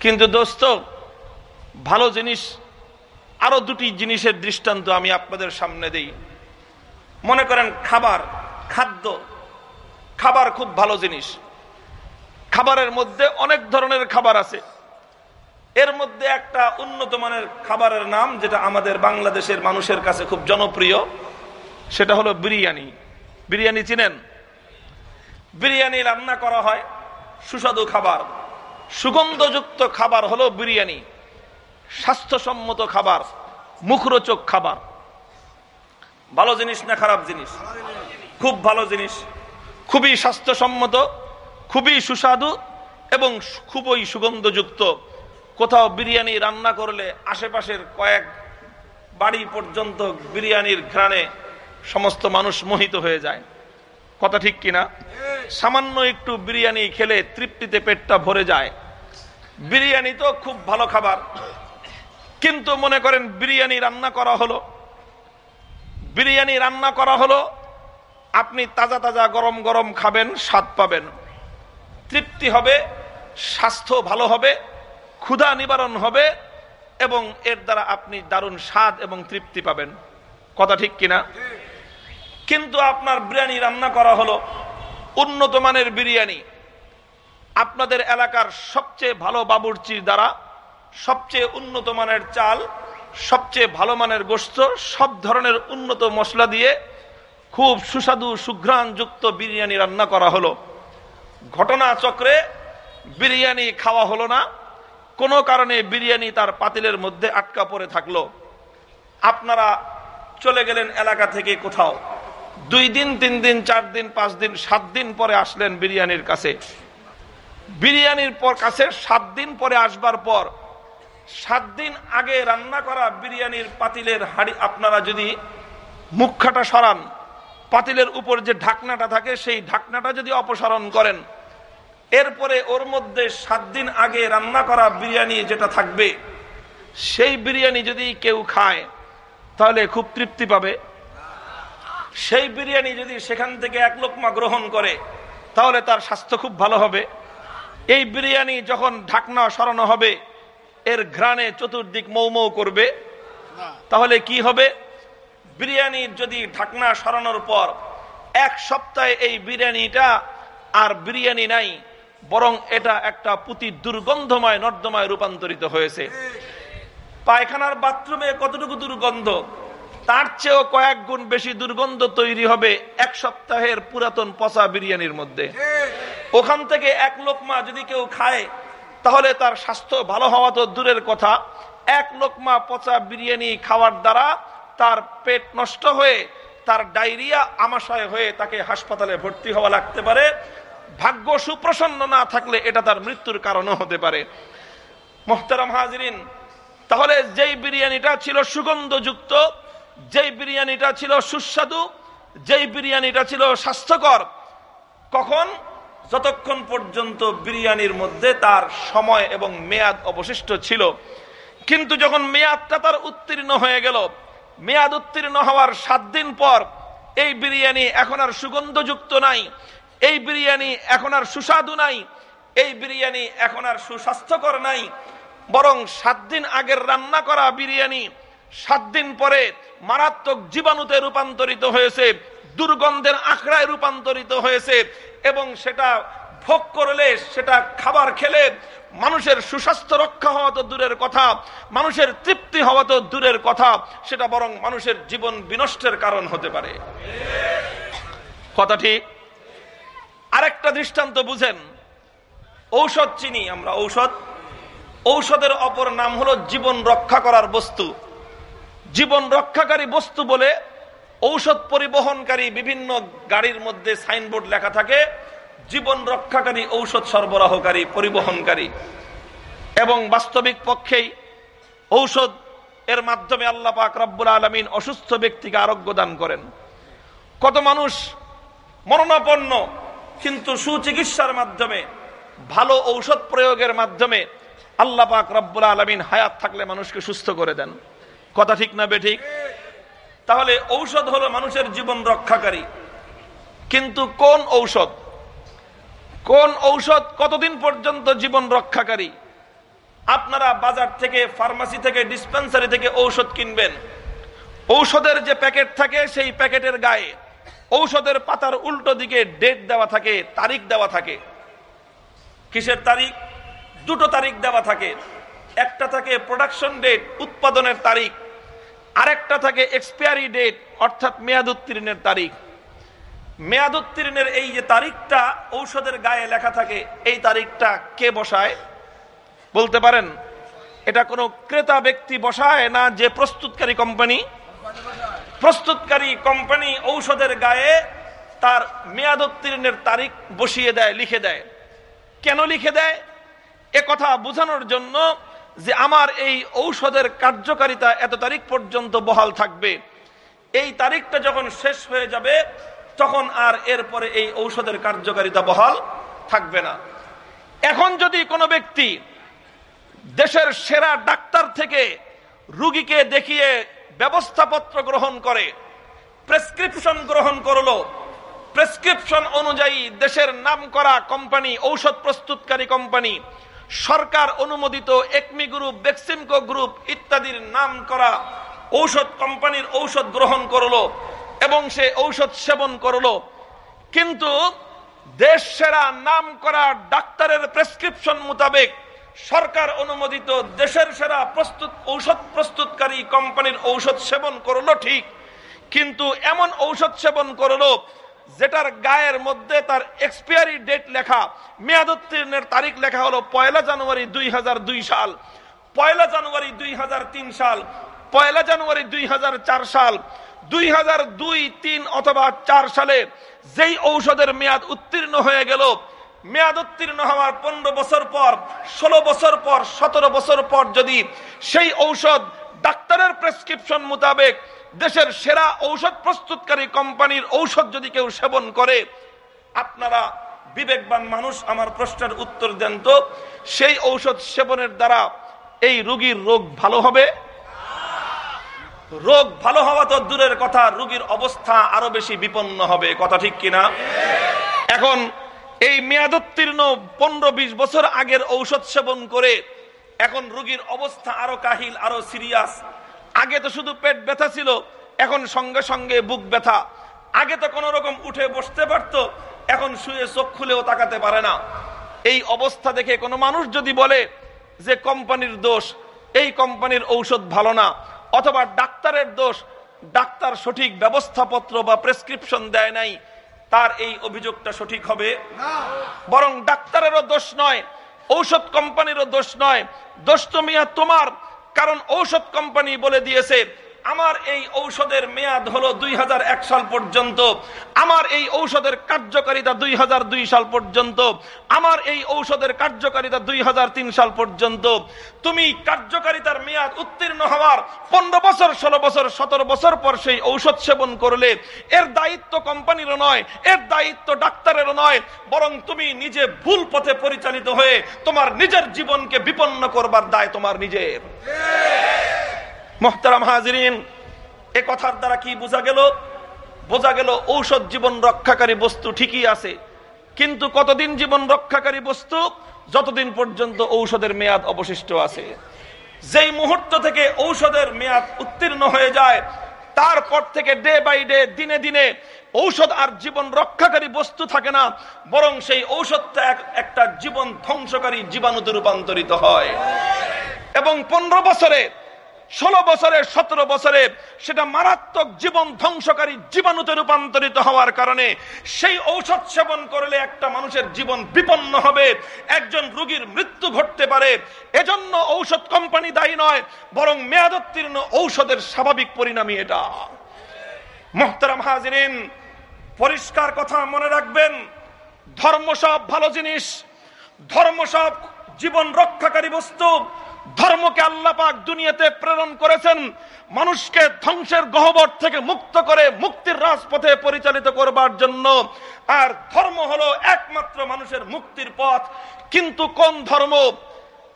কিন্তু দোস্ত, ভালো জিনিস, আরও দুটি জিনিসের দৃষ্টান্ত আমি আপনাদের সামনে দিই। মনে করেন খাবার, খাদ্য। খাবার খুব ভালো জিনিস। খাবারের মধ্যে অনেক ধরনের খাবার আছে। এর মধ্যে একটা উন্নত মানের খাবারের নাম, যেটা আমাদের বাংলাদেশের মানুষের কাছে খুব জনপ্রিয়, সেটা হলো বিরিয়ানি। বিরিয়ানি চিনেন? বিরিয়ানি রান্না করা হয় সুস্বাদু খাবার। সুগন্ধযুক্ত খাবার হলো বিরিয়ানি। স্বাস্থ্যসম্মত খাবার, মুখরোচক খাবার। ভালো জিনিস না খারাপ জিনিস? খুব ভালো জিনিস। খুবই স্বাস্থ্যসম্মত খুবই সুস্বাদু এবং খুবই সুগন্ধযুক্ত। কোথাও বিরিয়ানি রান্না করলে আশেপাশের কয়েক বাড়ি পর্যন্ত বিরিয়ানির ঘ্রাণে সমস্ত মানুষ মোহিত হয়ে যায়। কথা ঠিক কিনা? সামান্য একটু বিরিয়ানি খেলে তৃপ্তিতে পেটটা ভরে যায়। বিরিয়ানি তো খুব ভালো খাবার। কিন্তু মনে করেন বিরিয়ানি রান্না করা হলো। বিরিয়ানি রান্না করা হলো, আপনি তাজা তাজা গরম গরম খাবেন, স্বাদ পাবেন। তৃপ্তি হবে, স্বাস্থ্য ভালো হবে, ক্ষুধা নিবারণ হবে, এবং এর দ্বারা আপনি দারুণ স্বাদ এবং তৃপ্তি পাবেন। কথা ঠিক কিনা? কিন্তু আপনার বিরিয়ানি রান্না করা হলো উন্নত মানের বিরিয়ানি। আপনাদের এলাকার সবচেয়ে ভালো বাবুর্চির দ্বারা, সবচেয়ে উন্নত মানের চাল, সবচেয়ে ভালো মানের গোস্ত সব ধরনের উন্নত মশলা দিয়ে খুব সুস্বাদু, সুঘ্রাণযুক্ত বিরিয়ানি রান্না করা হলো। ঘটনা চক্রে বিরিয়ানি খাওয়া হলো না। কোনো কারণে বিরিয়ানি তার পাতিলের মধ্যে আটকা পড়ে থাকল। আপনারা চলে গেলেন এলাকা থেকে কোথাও। দুই দিন, তিন দিন, চার দিন, পাঁচ দিন, সাত দিন পরে আসলেন বিরিয়ানির কাছে। বিরিয়ানির পর কাছে সাত দিন পরে আসবার পর সাত দিন আগে রান্না করা বিরিয়ানির পাতিলের হাড়ি আপনারা যদি মুখাটা সরান, পাতিলের উপর যে ঢাকনাটা থাকে, সেই ঢাকনাটা যদি অপসারণ করেন এরপরে ওর মধ্যে সাত দিন আগে রান্না করা বিরিয়ানি যেটা থাকবে, সেই বিরিয়ানি যদি কেউ খায়, তাহলে খুব তৃপ্তি পাবে। সেই বিরিয়ানি যদি সেখান থেকে এক লোকমা গ্রহণ করে, তাহলে তার স্বাস্থ্য খুব ভালো হবে। এই বিরিয়ানি যখন ঢাকনা সরানো হবে, এর ঘ্রাণে চতুর্দিক মৌ মৌ করবে। তাহলে কি হবে? বিরিয়ানির যদি ঢাকনা সরানোর পর এক সপ্তাহে এই বিরিয়ানিটা, আর বিরিয়ানি নাই বরং এটা একটা পুঁতি দুর্গন্ধময় নর্দমায় রূপান্তরিত হয়েছে। পায়খানার বাথরুমে কতটুকু দুর্গন্ধ? তার চেয়েও কয়েক গুণ বেশি দুর্গন্ধ তৈরি হবে এক সপ্তাহের পুরাতন পচা বিরিয়ানির মধ্যে। ওখান থেকে এক লোকমা যদি কেউ খায়, তাহলে তার স্বাস্থ্য ভালো হওয়া তো দূরের কথা। এক লোকমা পচা বিরিয়ানি খাওয়ার দ্বারা তার পেট নষ্ট হয়ে তার ডায়রিয়া আমাশয় হয়ে তাকে হাসপাতালে ভর্তি হওয়া লাগতে পারে। ভাগ্য সুপ্রসন্ন না থাকলে এটা তার মৃত্যুর কারণও হতে পারে। মোহতারাম হাজরিন, তাহলে যেই বিরিয়ানিটা ছিল সুগন্ধযুক্ত, যেই বিরিয়ানিটা ছিল সুস্বাদু, যেই বিরিয়ানিটা ছিল স্বাস্থ্যকর, কখন? যতক্ষণ পর্যন্ত বিরিয়ানির মধ্যে তার সময় এবং মেয়াদ অবশিষ্ট ছিল। কিন্তু যখন মেয়াদটা তার উত্তীর্ণ হয়ে গেল, মেয়াদ উত্তীর্ণ হওয়ার সাত দিন পর এই বিরিয়ানি এখন আর সুগন্ধযুক্ত নাই। এই বিরিয়ানি এখন আর সুস্বাদু নাই, এই বিরিয়ানি এখন আর সুস্বাস্থ্যকর নাই। বরং সাত দিন আগের রান্না করা বিরিয়ানি, সাত দিন পরে মারাত্মক জীবাণুতে রূপান্তরিত হয়েছে, দুর্গন্ধের আখড়ায় রূপান্তরিত হয়েছে এবং সেটা ভোগ করলে, সেটা খাবার খেলে মানুষের সুস্বাস্থ্য রক্ষা হওয়া তো দূরের কথা, মানুষের তৃপ্তি হওয়া তো দূরের কথা, সেটা বরং মানুষের জীবন বিনষ্টের কারণ হতে পারে। কথা ঠিক? আরেকটা দৃষ্টান্ত বুঝেন। ঔষধ চিনি, আমরা ঔষধ। ঔষধের অপর নাম হলো জীবন রক্ষা করার বস্তু। জীবন রক্ষাকারী বস্তু বলে ঔষধ পরিবহনকারী বিভিন্ন গাড়ির মধ্যে সাইনবোর্ড লেখা থাকে, জীবন রক্ষাকারী ঔষধ সরবরাহকারী, পরিবহনকারী। এবং বাস্তবিক পক্ষেই ঔষধ এর মাধ্যমে আল্লাহ পাক রব্বুল আলমিন অসুস্থ ব্যক্তিকে আরোগ্য দান করেন। কত মানুষ মরণাপন্ন কিন্তু সুচিকিৎসার মাধ্যমে, ভালো ঔষধ প্রয়োগের মাধ্যমে আল্লাহ পাক রব্বুল আলমিন হায়াত থাকলে মানুষকে সুস্থ করে দেন। কথা ঠিক না বে ঠিক? তাহলে ঔষধ হলো মানুষের জীবন রক্ষাকারী। কিন্তু কোন ঔষধ? কোন ঔষধ কতদিন পর্যন্ত জীবন রক্ষাকারী? আপনারা বাজার থেকে, ফার্মাসি থেকে, ডিসপেন্সারি থেকে ঔষধ কিনবেন। ঔষধের যে প্যাকেট থাকে, সেই প্যাকেটের গায়ে ঔষধের পাতার উল্টো দিকে ডেট দেওয়া থাকে, তারিখ দেওয়া থাকে। কিসের তারিখ? দুটো তারিখ দেওয়া থাকে। একটা থাকে প্রোডাকশন ডেট উৎপাদনের তারিখ। আরেকটা থাকে এক্সপায়ারি ডেট অর্থাৎ মেয়াদ উত্তীর্ণের তারিখ। মেয়াদ উত্তীর্ণের এই যে তারিখটা ঔষধের গায়ে লেখা থাকে, এই তারিখটা কে বসায়? বলতে পারেন? এটা কোনো ক্রেতা, ব্যক্তি বসায় না যে প্রস্তুতকারী কোম্পানি প্রস্তুতকারী কোম্পানি ঔষধের গায়ে তার মেয়াদ উত্তীর্ণের তারিখ বসিয়ে দেয়, লিখে দেয়। কেন লিখে দেয়? এ কথা বোঝানোর জন্য যে আমার এই ঔষধের কার্যকারিতা এত তারিখ পর্যন্ত বহাল থাকবে। এই তারিখটা যখন শেষ হয়ে যাবে, তখন আর এরপরে এই ঔষধের কার্যকারিতা বহাল থাকবে না। এখন যদি কোনো ব্যক্তি দেশের সেরা ডাক্তার থেকে রুগীকে দেখিয়ে ব্যবস্থাপত্র গ্রহণ করে, প্রেসক্রিপশন গ্রহণ করল। প্রেসক্রিপশন অনুযায়ী দেশের নাম করা কোম্পানি, ঔষধ প্রস্তুতকারী কোম্পানি, সরকার অনুমোদিত একমি গ্রুপ, বেক্সিমকো গ্রুপ ইত্যাদির নাম করা ঔষধ কোম্পানির ঔষধ গ্রহণ করল এবং সে ঔষধ সেবন করল। কিন্তু দেশ সেরা নাম করা ডাক্তারের প্রেসক্রিপশন মোতাবেক সরকার অনুমোদিত দেশের সেরা প্রস্তুত ঔষধ প্রস্তুতকারী কোম্পানির ঔষধ সেবন করল ঠিক, কিন্তু এমন ঔষধ সেবন করল যেটার গায়ের মধ্যে তার এক্সপায়ারি ডেট লেখা, মেয়াদোত্তীর্ণের তারিখ লেখা হলো পয়লা জানুয়ারি দুই হাজার দুই সাল। পয়লা জানুয়ারি দুই হাজার তিন সাল, পয়লা জানুয়ারি দুই হাজার চার সাল, দুই হাজার দুই তিন অথবা চার সালে যেই ঔষধের মেয়াদ উত্তীর্ণ হয়ে গেল মেয়াদ উত্তীর্ণ হওয়ার পনেরো বছর পর, ষোলো বছর পর, সতেরো বছর পর যদি সেই ঔষধ ডাক্তারের প্রেসক্রিপশন মোতাবেক দেশের সেরা ঔষধ প্রস্তুতকারী কোম্পানির ঔষধ যদি কেউ সেবন করে, আপনারা বিবেকবান মানুষ, আমার প্রশ্নের উত্তর দেন তো, সেই ঔষধ সেবনের দ্বারা এই রোগীর রোগ ভালো হবে? রোগ ভালো হওয়া তো দূরের কথা, রোগীর অবস্থা আরও বেশি বিপন্ন হবে, কথা ঠিক কিনা? এখন এই মেয়াদোত্তীর্ণ পনেরো বিশ বছর আগের ঔষধ সেবন করে এখন রুগীর অবস্থা আরও কাহিল, আরও সিরিয়াস। আগে তো শুধু পেট ব্যথা ছিল, এখন সঙ্গে সঙ্গে বুক ব্যথা। আগে তো কোন রকম উঠে বসতে পারত, এখন শুয়ে চোখ খুলেও তাকাতে পারে না। এই অবস্থা দেখে কোনো মানুষ যদি বলে যে কোম্পানির দোষ, এই কোম্পানির ঔষধ ভালো না, অথবা ডাক্তারের দোষ, ডাক্তার সঠিক ব্যবস্থাপত্র বা প্রেসক্রিপশন দেয় নাই তার এই অভিযোগটা সঠিক হবে? বরং ডাক্তারেরও দোষ নয় ঔষধ কোম্পানিরও দোষ নয়। দোষ তো মিয়া তোমার কারণ ঔষধ কোম্পানি বলে দিয়েছে আমার এই ঔষধের মেয়াদ হলো দুই হাজার এক সাল পর্যন্ত। আমার এই ঔষধের কার্যকারিতা দুই হাজার দুই সাল পর্যন্ত। আমার এই ঔষধের কার্যকারিতা দুই হাজার তিন সাল পর্যন্ত। তুমি কার্যকারিতার মেয়াদ উত্তীর্ণ হওয়ার পনেরো বছর, ষোলো বছর, সতেরো বছর পর সেই ঔষধ সেবন করলে এর দায়িত্ব কোম্পানিরও নয়, এর দায়িত্ব ডাক্তারেরও নয়, বরং তুমি নিজে ভুল পথে পরিচালিত হয়ে তোমার নিজের জীবনকে বিপন্ন করবার দায় তোমার নিজের। মোহতারাম হাজরিন, এ কথার দ্বারা কি বোঝা গেল? বোঝা গেল ঔষধ জীবন রক্ষাকারী বস্তু ঠিকই আছে, কিন্তু কতদিন জীবন রক্ষাকারী বস্তু? যতদিন পর্যন্ত ঔষধের মেয়াদ অবশিষ্ট আছে। যেই মুহূর্ত থেকে ঔষধের মেয়াদ উত্তীর্ণ হয়ে যায়, তারপর থেকে ডে বাই ডে, দিনে দিনে ঔষধ আর জীবন রক্ষাকারী বস্তু থাকে না, বরং সেই ঔষধটা একটা জীবন ধ্বংসকারী জীবাণুতে রূপান্তরিত হয়। এবং পনেরো বছরে ষোলো বছরে সতেরো বছরে সেটা মারাত্মক জীবন ধ্বংসকারী জীবাণুতে রূপান্তরিত হওয়ার কারণে সেই ঔষধ সেবন করলে একটা মানুষের জীবন বিপন্ন হবে, একজন রোগীর মৃত্যু ঘটতে পারে। এজন্য ঔষধ কোম্পানি দায়ী নয়, বরং মেয়াদোত্তীর্ণ ঔষধের স্বাভাবিক পরিণামই এটা। মোহতারাম হাজিরিন, পরিষ্কার কথা মনে রাখবেন, ধর্ম সব ভালো জিনিস, ধর্ম সব জীবন রক্ষাকারী বস্তু ধর্মকে আল্লাহ পাক দুনিয়াতে প্রেরণ করেছেন, মানুষকে ধ্বংসের গহবর থেকে মুক্ত করে মুক্তির রাজপথে পরিচালিত করবার জন্য। আর ধর্ম হলো একমাত্র মানুষের মুক্তির পথ। কিন্তু কোন ধর্ম?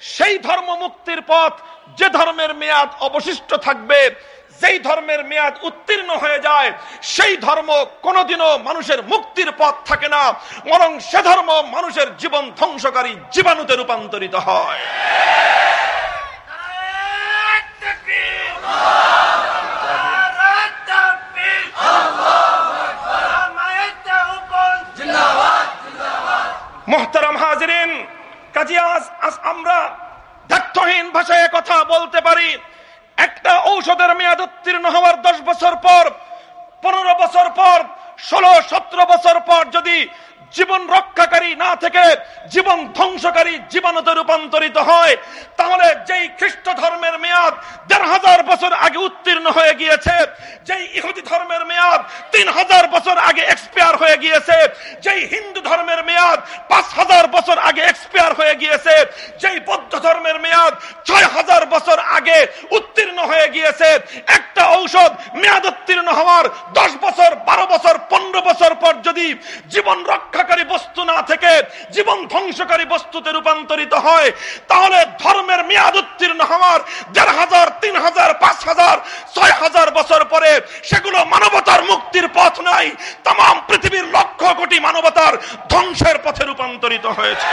সেই ধর্ম মুক্তির পথ, যে ধর্মের মেয়াদ অবশিষ্ট থাকবে যেই ধর্মের মেয়াদ উত্তীর্ণ হয়ে যায়, সেই ধর্ম কোনোদিনও মানুষের মুক্তির পথ থাকে না, বরং সে ধর্ম মানুষের জীবন ধ্বংসকারী জীবাণুতে রূপান্তরিত হয়। হাজরিন আজ আমরা দায়িত্বহীন ভাষায় কথা বলতে পারি। একটা ঔষধের মেয়াদ উত্তীর্ণ হওয়ার দশ বছর পর, পনেরো বছর পর, ষোলো, সতেরো বছর পর যদি জীবন রক্ষাকারী না থেকে জীবন ধ্বংসকারী জীবাণুতে রূপান্তরিত হয়। তাহলে যেই খ্রিস্ট ধর্মের মেয়াদ দেড় হাজার বছর আগে উত্তীর্ণ হয়ে গিয়েছে, যেই ইহুদি ধর্মের মেয়াদ তিন হাজার বছর আগে এক্সপায়ার হয়ে গিয়েছে, যেই হিন্দু ধর্মের মেয়াদ পাঁচ হাজার বছর আগে এক্সপায়ার হয়ে গিয়েছে, যেই বৌদ্ধ ধর্মের মেয়াদ ছয় হাজার বছর আগে উত্তীর্ণ হয়ে গিয়েছে, একটা ঔষধ মেয়াদ উত্তীর্ণ হওয়ার দশ বছর, বারো বছর, পনেরো বছর পর যদি জীবন রক্ষাকারী বস্তু না থেকে জীবন ধ্বংসকারী বস্তুতে রূপান্তরিত হয়, তাহলে ধর্মের মেয়াদ উত্তীর্ণ হওয়ার দেড় হাজার, তিন হাজার, পাঁচ হাজার, ছয় হাজার বছর পরে সেগুলো মানবতার মুক্তির পথ নাই। তাম, পৃথিবীর লক্ষ কোটি মানবতার ধ্বংসের পথে রূপান্তরিত হয়েছে।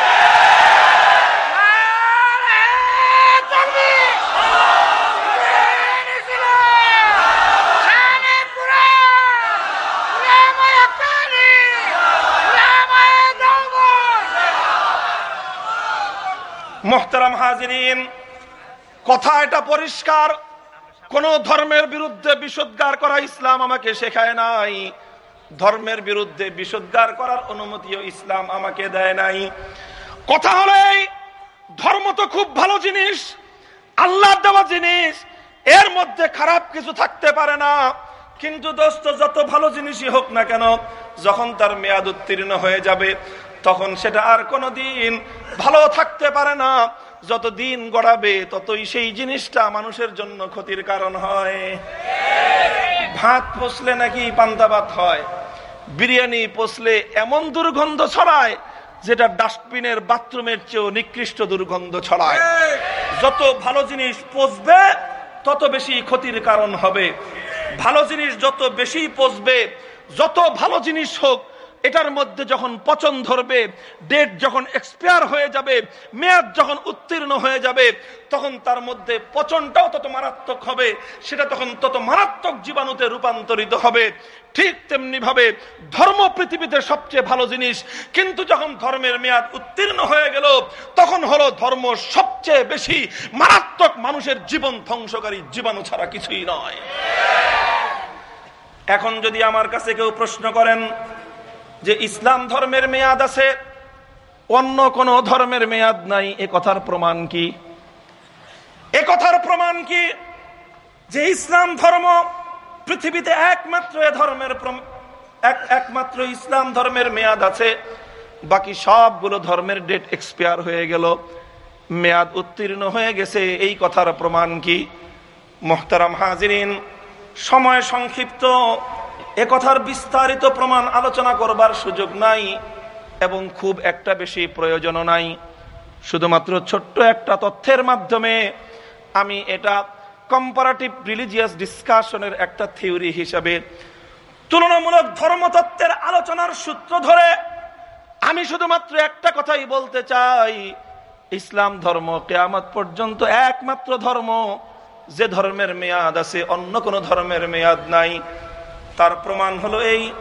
মোহতারাম হাজিরিন, কথা এটা পরিষ্কার, কোন ধর্মের বিরুদ্ধে বিশুদ্ধার করা ইসলাম আমাকে শেখায় নাই। ধর্মের বিরুদ্ধে বিশুদ্ধার করার অনুমতিও ইসলাম আমাকে দেয় নাই। কথা হলো এই, ধর্ম তো খুব ভালো জিনিস আল্লাহ দেওয়া জিনিস, এর মধ্যে খারাপ কিছু থাকতে পারে না। কিন্তু দোস্ত, যত ভালো জিনিসই হোক না কেন, যখন তার মেয়াদ উত্তীর্ণ হয়ে যাবে তখন সেটা আর কোনো দিন ভালো থাকতে পারে না। যত দিন গড়াবে, ততই সেই জিনিসটা মানুষের জন্য ক্ষতির কারণ হয়। ভাত পচলে নাকি পান্তা ভাত হয়। বিরিয়ানি পচলে এমন দুর্গন্ধ ছড়ায়, যেটা ডাস্টবিনের বাথরুমের চেয়েও নিকৃষ্ট দুর্গন্ধ ছড়ায়। যত ভালো জিনিস পচবে তত বেশি ক্ষতির কারণ হবে। ভালো জিনিস যত বেশি পচবে যত ভালো জিনিস হোক এটার মধ্যে যখন পচন ধরবে ডেট যখন এক্সপায়ার হয়ে যাবে, মেয়াদ যখন উত্তীর্ণ হয়ে যাবে, তখন তার মধ্যে পচনটাও তত মারাত্মক হবে, সেটা তখন তত মারাত্মক জীবাণুতে রূপান্তরিত হবে। ঠিক তেমনি ভাবে ধর্ম পৃথিবীতে সবচেয়ে ভালো জিনিস, কিন্তু যখন ধর্মের মেয়াদ উত্তীর্ণ হয়ে গেল, তখন হলো ধর্ম সবচেয়ে বেশি মারাত্মক মানুষের জীবন ধ্বংসকারী জীবাণু ছাড়া কিছুই নয়। এখন যদি আমার কাছে কেউ প্রশ্ন করেন যে ইসলাম ধর্মের মেয়াদ আছে, অন্য কোন ধর্মের মেয়াদ নাই, এ কথার প্রমাণ কি? এ কথার প্রমাণ কি? যে ইসলাম ধর্ম পৃথিবীতে একমাত্র ধর্মের একমাত্র ইসলাম ধর্মের মেয়াদ আছে, বাকি সবগুলো ধর্মের ডেট এক্সপায়ার হয়ে গেল, মেয়াদ উত্তীর্ণ হয়ে গেছে, এই কথার প্রমাণ কি? মোহতারাম হাজিরিন, সময় সংক্ষিপ্ত এ কথার বিস্তারিত প্রমাণ আলোচনা করবার সুযোগ নাই এবং খুব একটা বেশি প্রয়োজনও নাই। শুধুমাত্র ছোট্ট একটা তথ্যের মাধ্যমে আমি এটা কম্পারেটিভ রিলিজিয়াস ডিসকাশনের একটা থিওরি হিসাবে তুলনামূলক ধর্মতত্ত্বের আলোচনার সূত্র ধরে আমি শুধুমাত্র একটা কথাই বলতে চাই। ইসলাম ধর্ম কেয়ামত পর্যন্ত একমাত্র ধর্ম। যে ধর্মের মেয়াদ আছে, অন্য কোনো ধর্মের মেয়াদ নাই। তার প্রমাণ হলো এই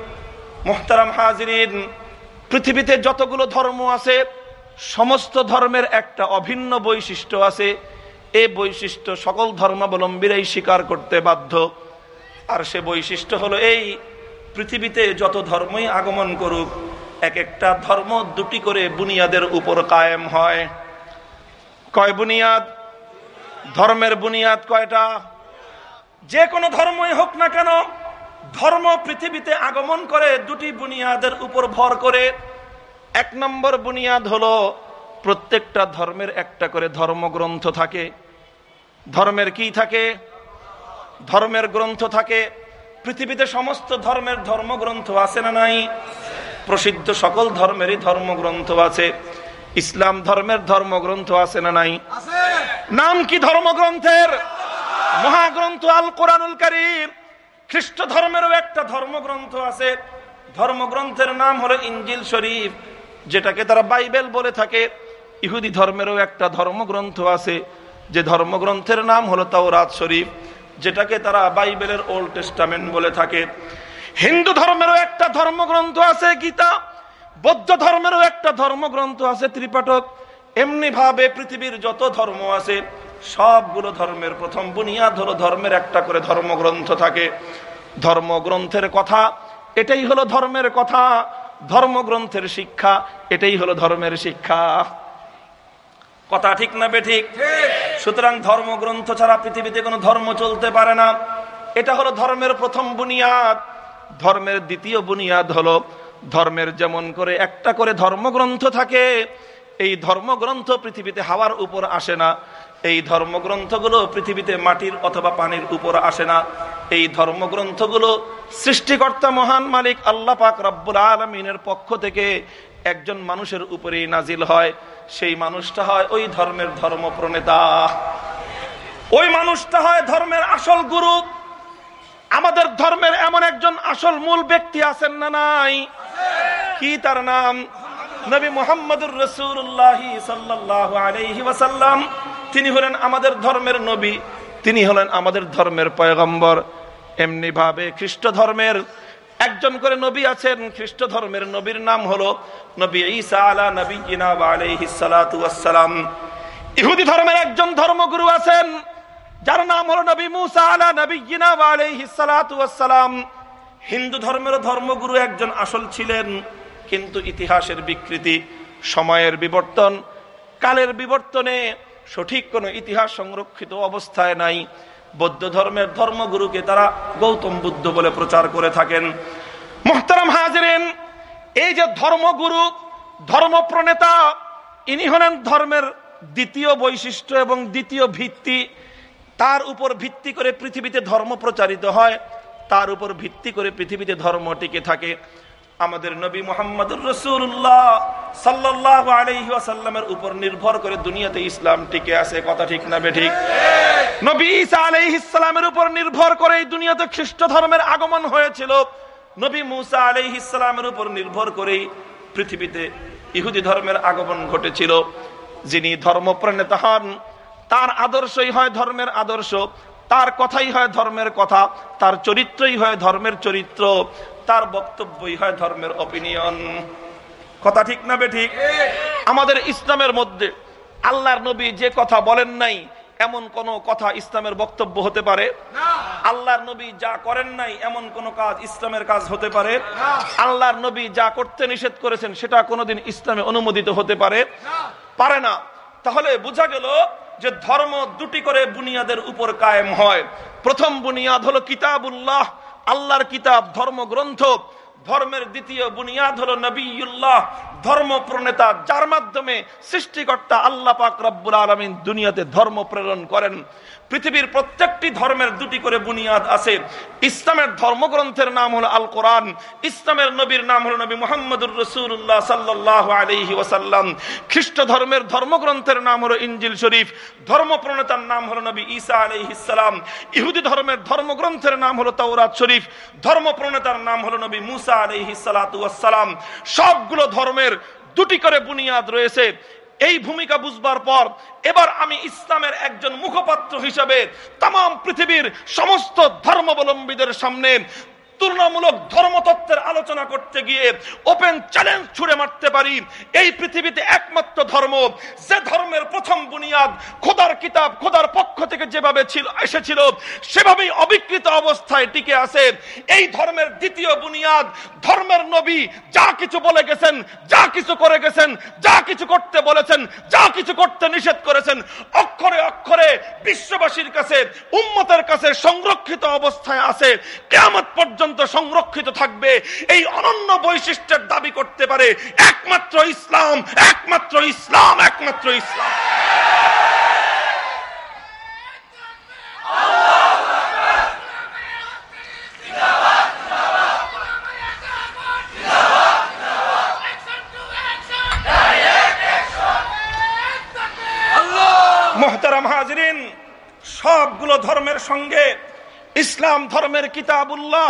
মোহতারাম হাজরিন, পৃথিবীতে যতগুলো ধর্ম আছে, সমস্ত ধর্মের একটা অভিন্ন বৈশিষ্ট্য আছে। এই বৈশিষ্ট্য সকল ধর্মাবলম্বীরাই স্বীকার করতে বাধ্য। আর সে বৈশিষ্ট্য হলো এই, পৃথিবীতে যত ধর্মই আগমন করুক এক একটা ধর্ম দুটি করে বুনিয়াদের উপর কায়েম হয়। কয় বুনিয়াদ? ধর্মের বুনিয়াদ কয়টা? যে কোনো ধর্মই হোক না কেন ধর্ম পৃথিবীতে আগমন করে দুটি বুনিয়াদের উপর ভর করে। এক নম্বর বুনিয়াদ হলো প্রত্যেকটা ধর্মের একটা করে ধর্মগ্রন্থ থাকে। ধর্মের কি থাকে? ধর্মের গ্রন্থ থাকে। পৃথিবীতে সমস্ত ধর্মের ধর্মগ্রন্থ আছে না নাই? প্রসিদ্ধ সকল ধর্মেরই ধর্মগ্রন্থ আছে। ইসলাম ধর্মের ধর্মগ্রন্থ আছে না নাই? নাম কি ধর্মগ্রন্থের? মহাগ্রন্থ আল কোরআনুল করিম। খ্রিস্ট ধর্মেরও একটা ধর্মগ্রন্থ আছে। ধর্মগ্রন্থের নাম হলো ইঞ্জিল শরীফ, যেটাকে তারা বাইবেল বলে থাকে। ইহুদি ধর্মেরও একটা ধর্মগ্রন্থ আছে, যে ধর্মগ্রন্থের নাম হলো তাওরাত শরীফ, যেটাকে তারা বাইবেলের ওল্ড টেস্টামেন্ট বলে থাকে। হিন্দু ধর্মেরও একটা ধর্মগ্রন্থ আছে, গীতা। বৌদ্ধ ধর্মেরও একটা ধর্মগ্রন্থ আছে, ত্রিপাঠক। এমনি ভাবে পৃথিবীর যত ধর্ম আছে সবগুলো ধর্মের প্রথম বুনিয়াদ হলো ধর্মের একটা করে ধর্মগ্রন্থ থাকে। ধর্মগ্রন্থের কথা এটাই হলো ধর্মের কথা। ধর্মগ্রন্থের শিক্ষা এটাই হলো ধর্মের শিক্ষা। কথা ঠিক না বে ঠিক? সুতরাং ধর্মগ্রন্থ ছাড়া পৃথিবীতে কোনো ধর্ম চলতে পারে না। এটা হলো ধর্মের প্রথম বুনিয়াদ। ধর্মের দ্বিতীয় বুনিয়াদ হলো ধর্মের যেমন করে একটা করে ধর্মগ্রন্থ থাকে এই ধর্মগ্রন্থ পৃথিবীতে হাওয়ার উপর আসে না। এই ধর্মগ্রন্থগুলো পৃথিবীতে মাটির অথবা পানির উপর আসে না। এই ধর্মগ্রন্থগুলো সৃষ্টিকর্তা মহান মালিক আল্লাহ পাক রব্বুল আলমিনের পক্ষ থেকে একজন মানুষের উপরেই নাজিল হয়। সেই মানুষটা হয় ওই ধর্মের ধর্ম প্রণেতা ওই মানুষটা হয় ধর্মের আসল গুরু। আমাদের ধর্মের এমন একজন আসল মূল ব্যক্তি আছেন না নাই? কি তার নাম? নবী মোহাম্মদুর রসুল্লাহ সাল্লাহ আলহি ওয়াসাল্লাম। তিনি হলেন আমাদের ধর্মের নবী, তিনি হলেন আমাদের ধর্মের পয়গম্বর। এমনি ভাবে খ্রিস্ট ধর্মের একজন করে নবী আছেন, খ্রিস্ট ধর্মের নবীর নাম হলো নবী ঈসা ইহুদি ধর্মের একজন ধর্মগুরু আছেন, যার নাম হলো নবী মুসা আলা হিন্দু ধর্মের ধর্মগুরু একজন আসল ছিলেন, কিন্তু ইতিহাসের বিকৃতি, সময়ের বিবর্তন, কালের বিবর্তনে সঠিক কোনো ইতিহাস সংরক্ষিত অবস্থায় নাই। বৌদ্ধ ধর্মের ধর্মগুরুকে তারা গৌতম বুদ্ধ বলে প্রচার করে থাকেন। মোহতারাম হাজরেন, এই যে ধর্মগুরু ধর্ম প্রণেতা ইনি হলেন ধর্মের দ্বিতীয় বৈশিষ্ট্য এবং দ্বিতীয় ভিত্তি। তার উপর ভিত্তি করে পৃথিবীতে ধর্ম প্রচারিত হয়, তার উপর ভিত্তি করে পৃথিবীতে ধর্ম টিকে থাকে। আমাদের নবী মোহাম্মদুর রসুল্লাহ সাল্লাহ আলহিহাসাল্লামের উপর নির্ভর করে দুনিয়াতে ইসলাম টিকে আছে, কথা ঠিক না বে ঠিক? নবী ঈসা আলাইহিসালামের উপর নির্ভর করে দুনিয়াতে খ্রিস্ট ধর্মের আগমন হয়েছিল। নবী মুসা আলাইহিসালামের উপর নির্ভর করেই পৃথিবীতে ইহুদি ধর্মের আগমন ঘটেছিল। যিনি ধর্ম প্রণেতা হন, তার আদর্শই হয় ধর্মের আদর্শ। তার কথাই হয় ধর্মের কথা, তার চরিত্রই হয় ধর্মের চরিত্র, তার বক্তব্যই হয় ধর্মের অপিনিয়ন কথা ঠিক না বে ঠিক? আমাদের ইসলামের মধ্যে আল্লাহর নবী যে কথা বলেন নাই, এমন কোন কথা ইসলামের বক্তব্য হতে পারে? আল্লাহর নবী যা করেন নাই, এমন কোন কাজ ইসলামের কাজ হতে পারে? আল্লাহর নবী যা করতে নিষেধ করেছেন, সেটা কোনোদিন ইসলামে অনুমোদিত হতে পারে? পারে না। তাহলে বোঝা গেল যে ধর্ম দুটি করে বুনিয়াদের উপর কায়েম হয়। প্রথম বুনিয়াদ হলো কিতাবুল্লাহ, আল্লাহর কিতাব, ধর্মগ্রন্থ। ধর্মের দ্বিতীয় বুনিয়াদ হলো নবীল্লাহ ধর্ম প্রণেতা যার মাধ্যমে সৃষ্টিকর্তা আল্লাহ পাক রব্বুল আলমিন দুনিয়াতে ধর্ম প্রেরণ করেন। পৃথিবীর প্রত্যেকটি ধর্মের দুটি করে বুনিয়াদ আছে। ইসলামের ধর্মগ্রন্থের নাম হলো আল কোরআন ইসলামের নবীর নাম হলো নবী মোহাম্মদুর রসুল্লাহ সাল্লাহ আলহি ওসাল্লাম খ্রিস্ট ধর্মের ধর্মগ্রন্থের নাম হলো ইঞ্জিল শরীফ ধর্ম প্রণেতার নাম হলো নবী ঈসা আলহিসাম ইহুদি ধর্মের ধর্মগ্রন্থের নাম হলো তাওরাত শরীফ ধর্ম প্রণেতার নাম হলো নবী মুসা আলহিসালাম সবগুলো ধর্মের দুটি করে বুনিয়াদ রয়েছে। এই ভূমিকা বুঝবার পর এবার আমি ইসলামের একজন মুখপাত্র হিসাবে তাম পৃথিবীর সমস্ত ধর্মাবলম্বীদের সামনে তুলনামূলক ধর্মতত্ত্বের আলোচনা করতে গিয়ে ওপেন চ্যালেঞ্জ ছুড়ে মারতে পারি। এই পৃথিবীতে একমাত্র ধর্ম, যে ধর্মের প্রথম বুনিয়াদ খোদার কিতাব, খোদার পক্ষ থেকে যেভাবে ছিল, এসেছিল, সেভাবেই অবিকৃত অবস্থায় টিকে আছে। এই ধর্মের দ্বিতীয় বুনিয়াদ, ধর্মের নবী যা কিছু বলে গেছেন, যা কিছু করে গেছেন, যা কিছু করতে বলেছেন, যা কিছু করতে নিষেধ করেছেন, অক্ষরে অক্ষরে বিশ্ববাসীর কাছে, উম্মতের কাছে সংরক্ষিত অবস্থায় আছে। কেমন পর্যন্ত পর্যন্ত সংরক্ষিত থাকবে, এই অনন্য বৈশিষ্ট্যের দাবি করতে পারে একমাত্র ইসলাম একমাত্র ইসলাম একমাত্র ইসলাম। সবগুলো ধর্মের সঙ্গে ইসলাম ধর্মের কিতাবুল্লাহ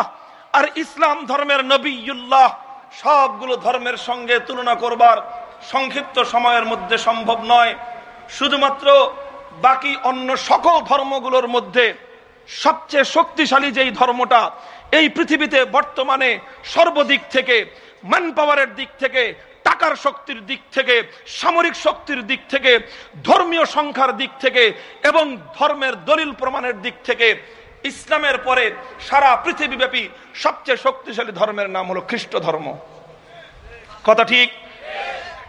আর ইসলাম ধর্মের নবীল্লাহ সবগুলো ধর্মের সঙ্গে তুলনা করবার সংক্ষিপ্ত সময়ের মধ্যে সম্ভব নয়। শুধুমাত্র বাকি অন্য সকল ধর্মগুলোর মধ্যে সবচেয়ে শক্তিশালী যেই ধর্মটা, এই পৃথিবীতে বর্তমানে সর্বদিক থেকে ম্যান পাওয়ারের দিক থেকে, টাকার শক্তির দিক থেকে, সামরিক শক্তির দিক থেকে, ধর্মীয় সংখ্যার দিক থেকে এবং ধর্মের দলিল প্রমাণের দিক থেকে ইসলামের পরে সারা পৃথিবীব্যাপী সবচেয়ে শক্তিশালী ধর্মের নাম হলো খ্রিস্ট ধর্ম। কথা ঠিক?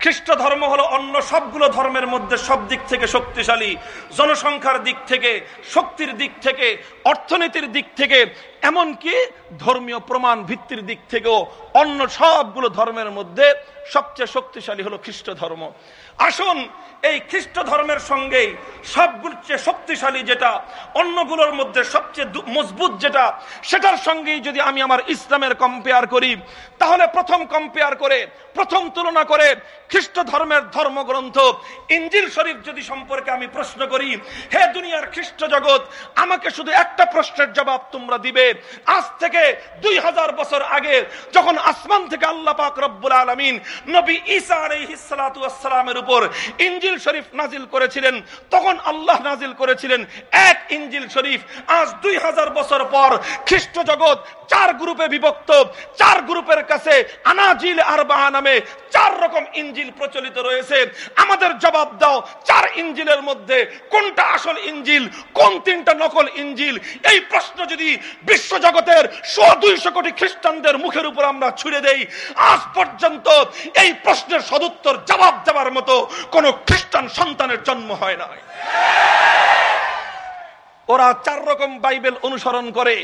খ্রিস্ট ধর্ম হলো অন্য সবগুলো ধর্মের মধ্যে সব দিক থেকে শক্তিশালী। জনসংখ্যার দিক থেকে, শক্তির দিক থেকে, অর্থনীতির দিক থেকে এমনকি ধর্মীয় প্রমাণ ভিত্তির দিক থেকেও অন্য সবগুলো ধর্মের মধ্যে সবচেয়ে শক্তিশালী হলো খ্রিস্ট ধর্ম। আসুন, এই খ্রিস্ট ধর্মের সঙ্গেই সবচেয়ে শক্তিশালী যেটা, অন্যগুলোর মধ্যে সবচেয়ে মজবুত যেটা, সেটার সঙ্গেই যদি আমি আমার ইসলামের কম্পেয়ার করি, তাহলে প্রথম কম্পেয়ার করে, প্রথম তুলনা করে খ্রিস্ট ধর্মের ধর্মগ্রন্থ ইঞ্জিল শরীফ যদি সম্পর্কে আমি প্রশ্ন করি, হে দুনিয়ার খ্রিস্ট জগৎ, আমাকে শুধু একটা প্রশ্নের জবাব তোমরা দিবে আজ থেকে দুই হাজার বছর আগে যখন আসমান থেকে আল্লাহ পাক রব্বুল আলমিন নবী উপর ইঞ্জিল শরীফ নাজিল করেছিলেন, তখন আল্লাহ নাজিল করেছিলেন এক ইঞ্জিল শরীফ। আজ দুই হাজার বছর পর খ্রিস্ট জগৎ চার গ্রুপে বিভক্ত। চার গ্রুপের কাছে আনাজিল আর নামে চার রকম ইঞ্জিল প্রচলিত রয়েছে। আমাদের জবাব দাও, চার ইঞ্জিলের মধ্যে কোনটা আসল ইঞ্জিল কোন তিনটা নকল ইঞ্জিল এই প্রশ্ন যদি বিশ্ব জগতের দুইশো কোটি খ্রিস্টানদের মুখের উপর আমরা ছুড়ে দেই। আজ পর্যন্ত এই প্রশ্নের সদুত্তর জবাব দেওয়ার মতো কোন খ্রিস্টান সন্তানের জন্ম হয় না ওরা চার রকম বাইবেল অনুসরণ করে।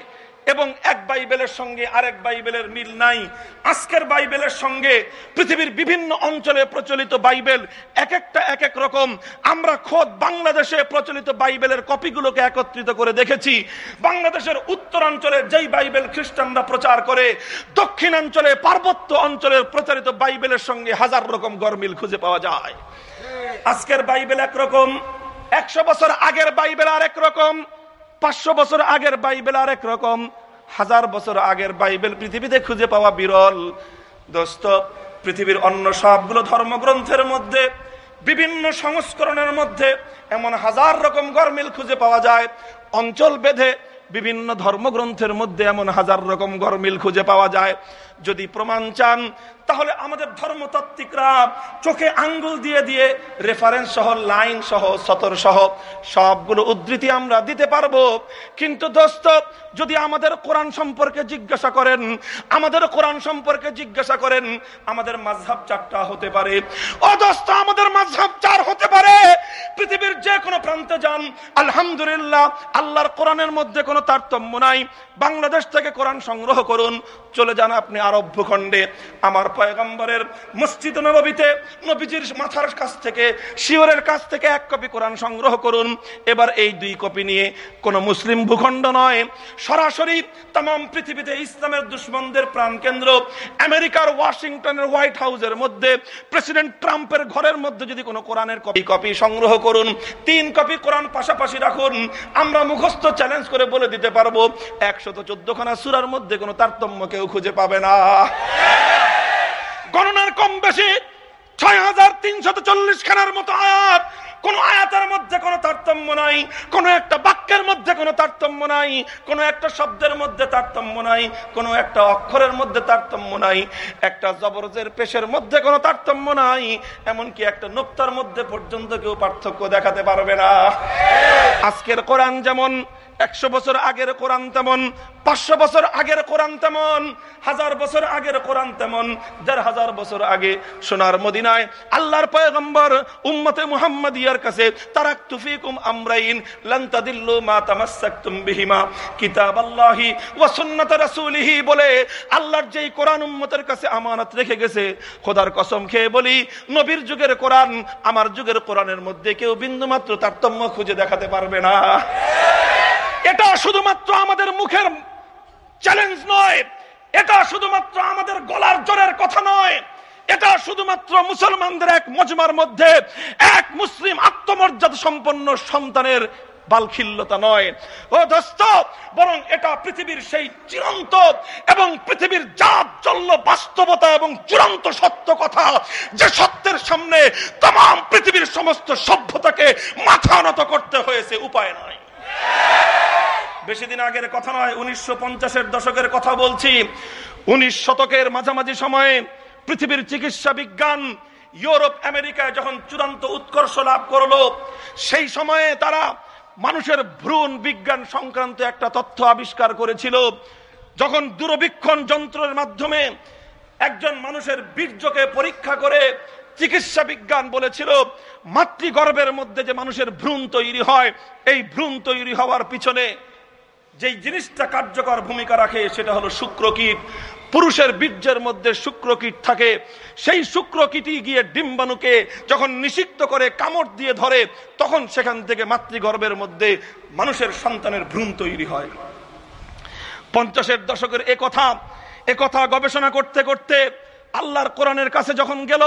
এবং এক বাইবেলের সঙ্গে আরেক বাইবেলের মিল নাই। আজকের বাইবেলের সঙ্গে পৃথিবীর বিভিন্ন অঞ্চলে প্রচলিত বাইবেল এক একটা, এক এক রকম। আমরা খোদ বাংলাদেশে প্রচলিত বাইবেলের কপিগুলোকে একত্রিত করে দেখেছি। বাংলাদেশের উত্তরাঞ্চলে যেই বাইবেল খ্রিস্টানরা প্রচার করে, দক্ষিণাঞ্চলে পার্বত্য অঞ্চলের প্রচারিত বাইবেলের সঙ্গে হাজার রকম গরমিল খুঁজে পাওয়া যায়। আজকের বাইবেল একরকম, একশো বছর আগের বাইবেল আরেক রকম। পাঁচশো বছর আগের বাইবেল আরেক রকম। হাজার বছর আগের বাইবেল পৃথিবীতে খুঁজে পাওয়া বিরল। দোস্ত, পৃথিবীর অন্য সবগুলো ধর্মগ্রন্থের মধ্যে, বিভিন্ন সংস্করণের মধ্যে এমন হাজার রকম গরমিল খুঁজে পাওয়া যায়। অঞ্চল বেঁধে বিভিন্ন ধর্মগ্রন্থের মধ্যে এমন হাজার রকম গরমিল খুঁজে পাওয়া যায়। যদি প্রমাণ চান তাহলে আমাদের ধর্মতাত্ত্বিকরা চোখে আঙ্গুল দিয়ে দিয়ে রেফারেন্স সহ লাইন সহ, সতর সহ সবগুলো উদ্ধৃতি আমরা দিতে পারব। কিন্তু দোস্ত, যদি আমাদের কোরআন সম্পর্কে জিজ্ঞাসা করেন, আমাদের কোরআন সম্পর্কে জিজ্ঞাসা করেন, আমাদের মাঝহাব চারটা হতে পারে। অদস্ত আমাদের মাঝহাব চার হতে পারে। পৃথিবীর যে কোনো প্রান্তে যান, আলহামদুলিল্লাহ, আল্লাহর কোরআনের মধ্যে কোনো তারতম্য নাই। বাংলাদেশ থেকে কোরআন সংগ্রহ করুন। চলে যান আপনি আরব ভূখণ্ডে। আমার পয়গম্বরের মসজিদ নবীতে নবীজির মাথার কাছ থেকে, শিওরের কাছ থেকে এক কপি কোরআন সংগ্রহ করুন। এবার এই দুই কপি নিয়ে কোন মুসলিম ভূখণ্ড নয়, সরাসরি তাম পৃথিবীতে ইসলামের দুশ্মনদের প্রাণ কেন্দ্র আমেরিকার ওয়াশিংটনের হোয়াইট হাউসের মধ্যে, প্রেসিডেন্ট ট্রাম্পের ঘরের মধ্যে যদি কোনো কোরআনের কপি কপি সংগ্রহ করুন, তিন কপি কোরআন পাশাপাশি রাখুন, আমরা মুখস্থ চ্যালেঞ্জ করে বলে দিতে পারব, একশত চোদ্দখানা সুরার মধ্যে কোনো তারতম্য কেউ খুঁজে পাবে না। গণনার কম বেশি ছয় হাজার চল্লিশ খানার মতো আয়াত। মধ্যে কোনো তারতম্য নাই, কোন একটা বাক্যের মধ্যে কোনো তারতম্য নাই একটা শব্দের মধ্যে তারতম্য নাই একটা অক্ষরের মধ্যে তারতম্য নাই, একটা পেশের মধ্যে কোনো তারতম্য নাই, এমনকি একটা নোক্তার মধ্যে পর্যন্ত কেউ পার্থক্য দেখাতে পারবে না। আজকের কোরআন যেমন একশো বছর আগের কোরআন তেমন, পাঁচশো বছর আগের কোরআন তেমন, হাজার বছর আগের কোরআন তেমন, দেড় হাজার বছর আগে সোনার মদিনায় আল্লাহর পয়গম্বর উম্মতে মুহাম্মাদিয়ার কাছে তারাক তুফিকুম আমরাইন লান্তাদিল্লু মা তামাসসাকতুম বিহিমা। কিতাবাল্লাহি ওয়া সুন্নাত রাসূলিহি বলে, আল্লাহর যেই কোরআন উম্মতের কাছে আমানত রেখে গেছে, খোদার কসম খেয়ে বলি, নবীর যুগের কোরআন আমার যুগের কোরআনের মধ্যে কেউ বিন্দুমাত্র তারতম্য খুঁজে দেখাতে পারবে না। এটা শুধুমাত্র আমাদের মুখের চ্যালেঞ্জ নয়। এটা শুধুমাত্র আমাদের গলার জোরের কথা নয়। এটা শুধুমাত্র মুসলমানদের এক মজমার মধ্যে এক মুসলিম আত্মমর্যাদা সম্পন্ন সন্তানের বালখিল্যতা নয়। ও দোস্ত, বরং এটা পৃথিবীর সেই চিরন্ত এবং পৃথিবীর জাত চল্য বাস্তবতা এবং চূড়ান্ত সত্য কথা যে সত্যের সামনে তাম, পৃথিবীর সমস্ত সভ্যতাকে মাথা নত করতে হয়েছে, উপায় নয়। বেশি দিন আগের কথা নয়, উনিশশো পঞ্চাশের দশকের কথা বলছি। উনিশ শতকের মাঝামাঝি সময়ে পৃথিবীর চিকিৎসা বিজ্ঞান ইউরোপ, আমেরিকায় যখন চূড়ান্ত উৎকর্ষ লাভ করল, সেই সময়ে তারা মানুষের ভ্রূণ বিজ্ঞান সংক্রান্ত একটা তথ্য আবিষ্কার করেছিল। যখন দূরবীক্ষণ যন্ত্রের মাধ্যমে একজন মানুষের বীর্যকে পরীক্ষা করে চিকিৎসা বিজ্ঞান বলেছিল, মাতৃগর্ভের মধ্যে যে মানুষের ভ্রূণ তৈরি হয়, এই ভ্রূণ তৈরি হওয়ার পিছনে যেই জিনিসটা কার্যকর ভূমিকা রাখে সেটা হলো শুক্রকীট। পুরুষের বীর্যের মধ্যে শুক্রকীট থাকে। সেই শুক্রকীটই গিয়ে ডিম্বাণুকে যখন নিষিক্ত করে কামড় দিয়ে ধরে, তখন সেখান থেকে মাতৃগর্ভের মধ্যে মানুষের সন্তানের ভ্রূণ তৈরি হয়। পঞ্চাশের দশকের এ কথা এ কথা গবেষণা করতে করতে আল্লাহর কোরআনের কাছে যখন গেল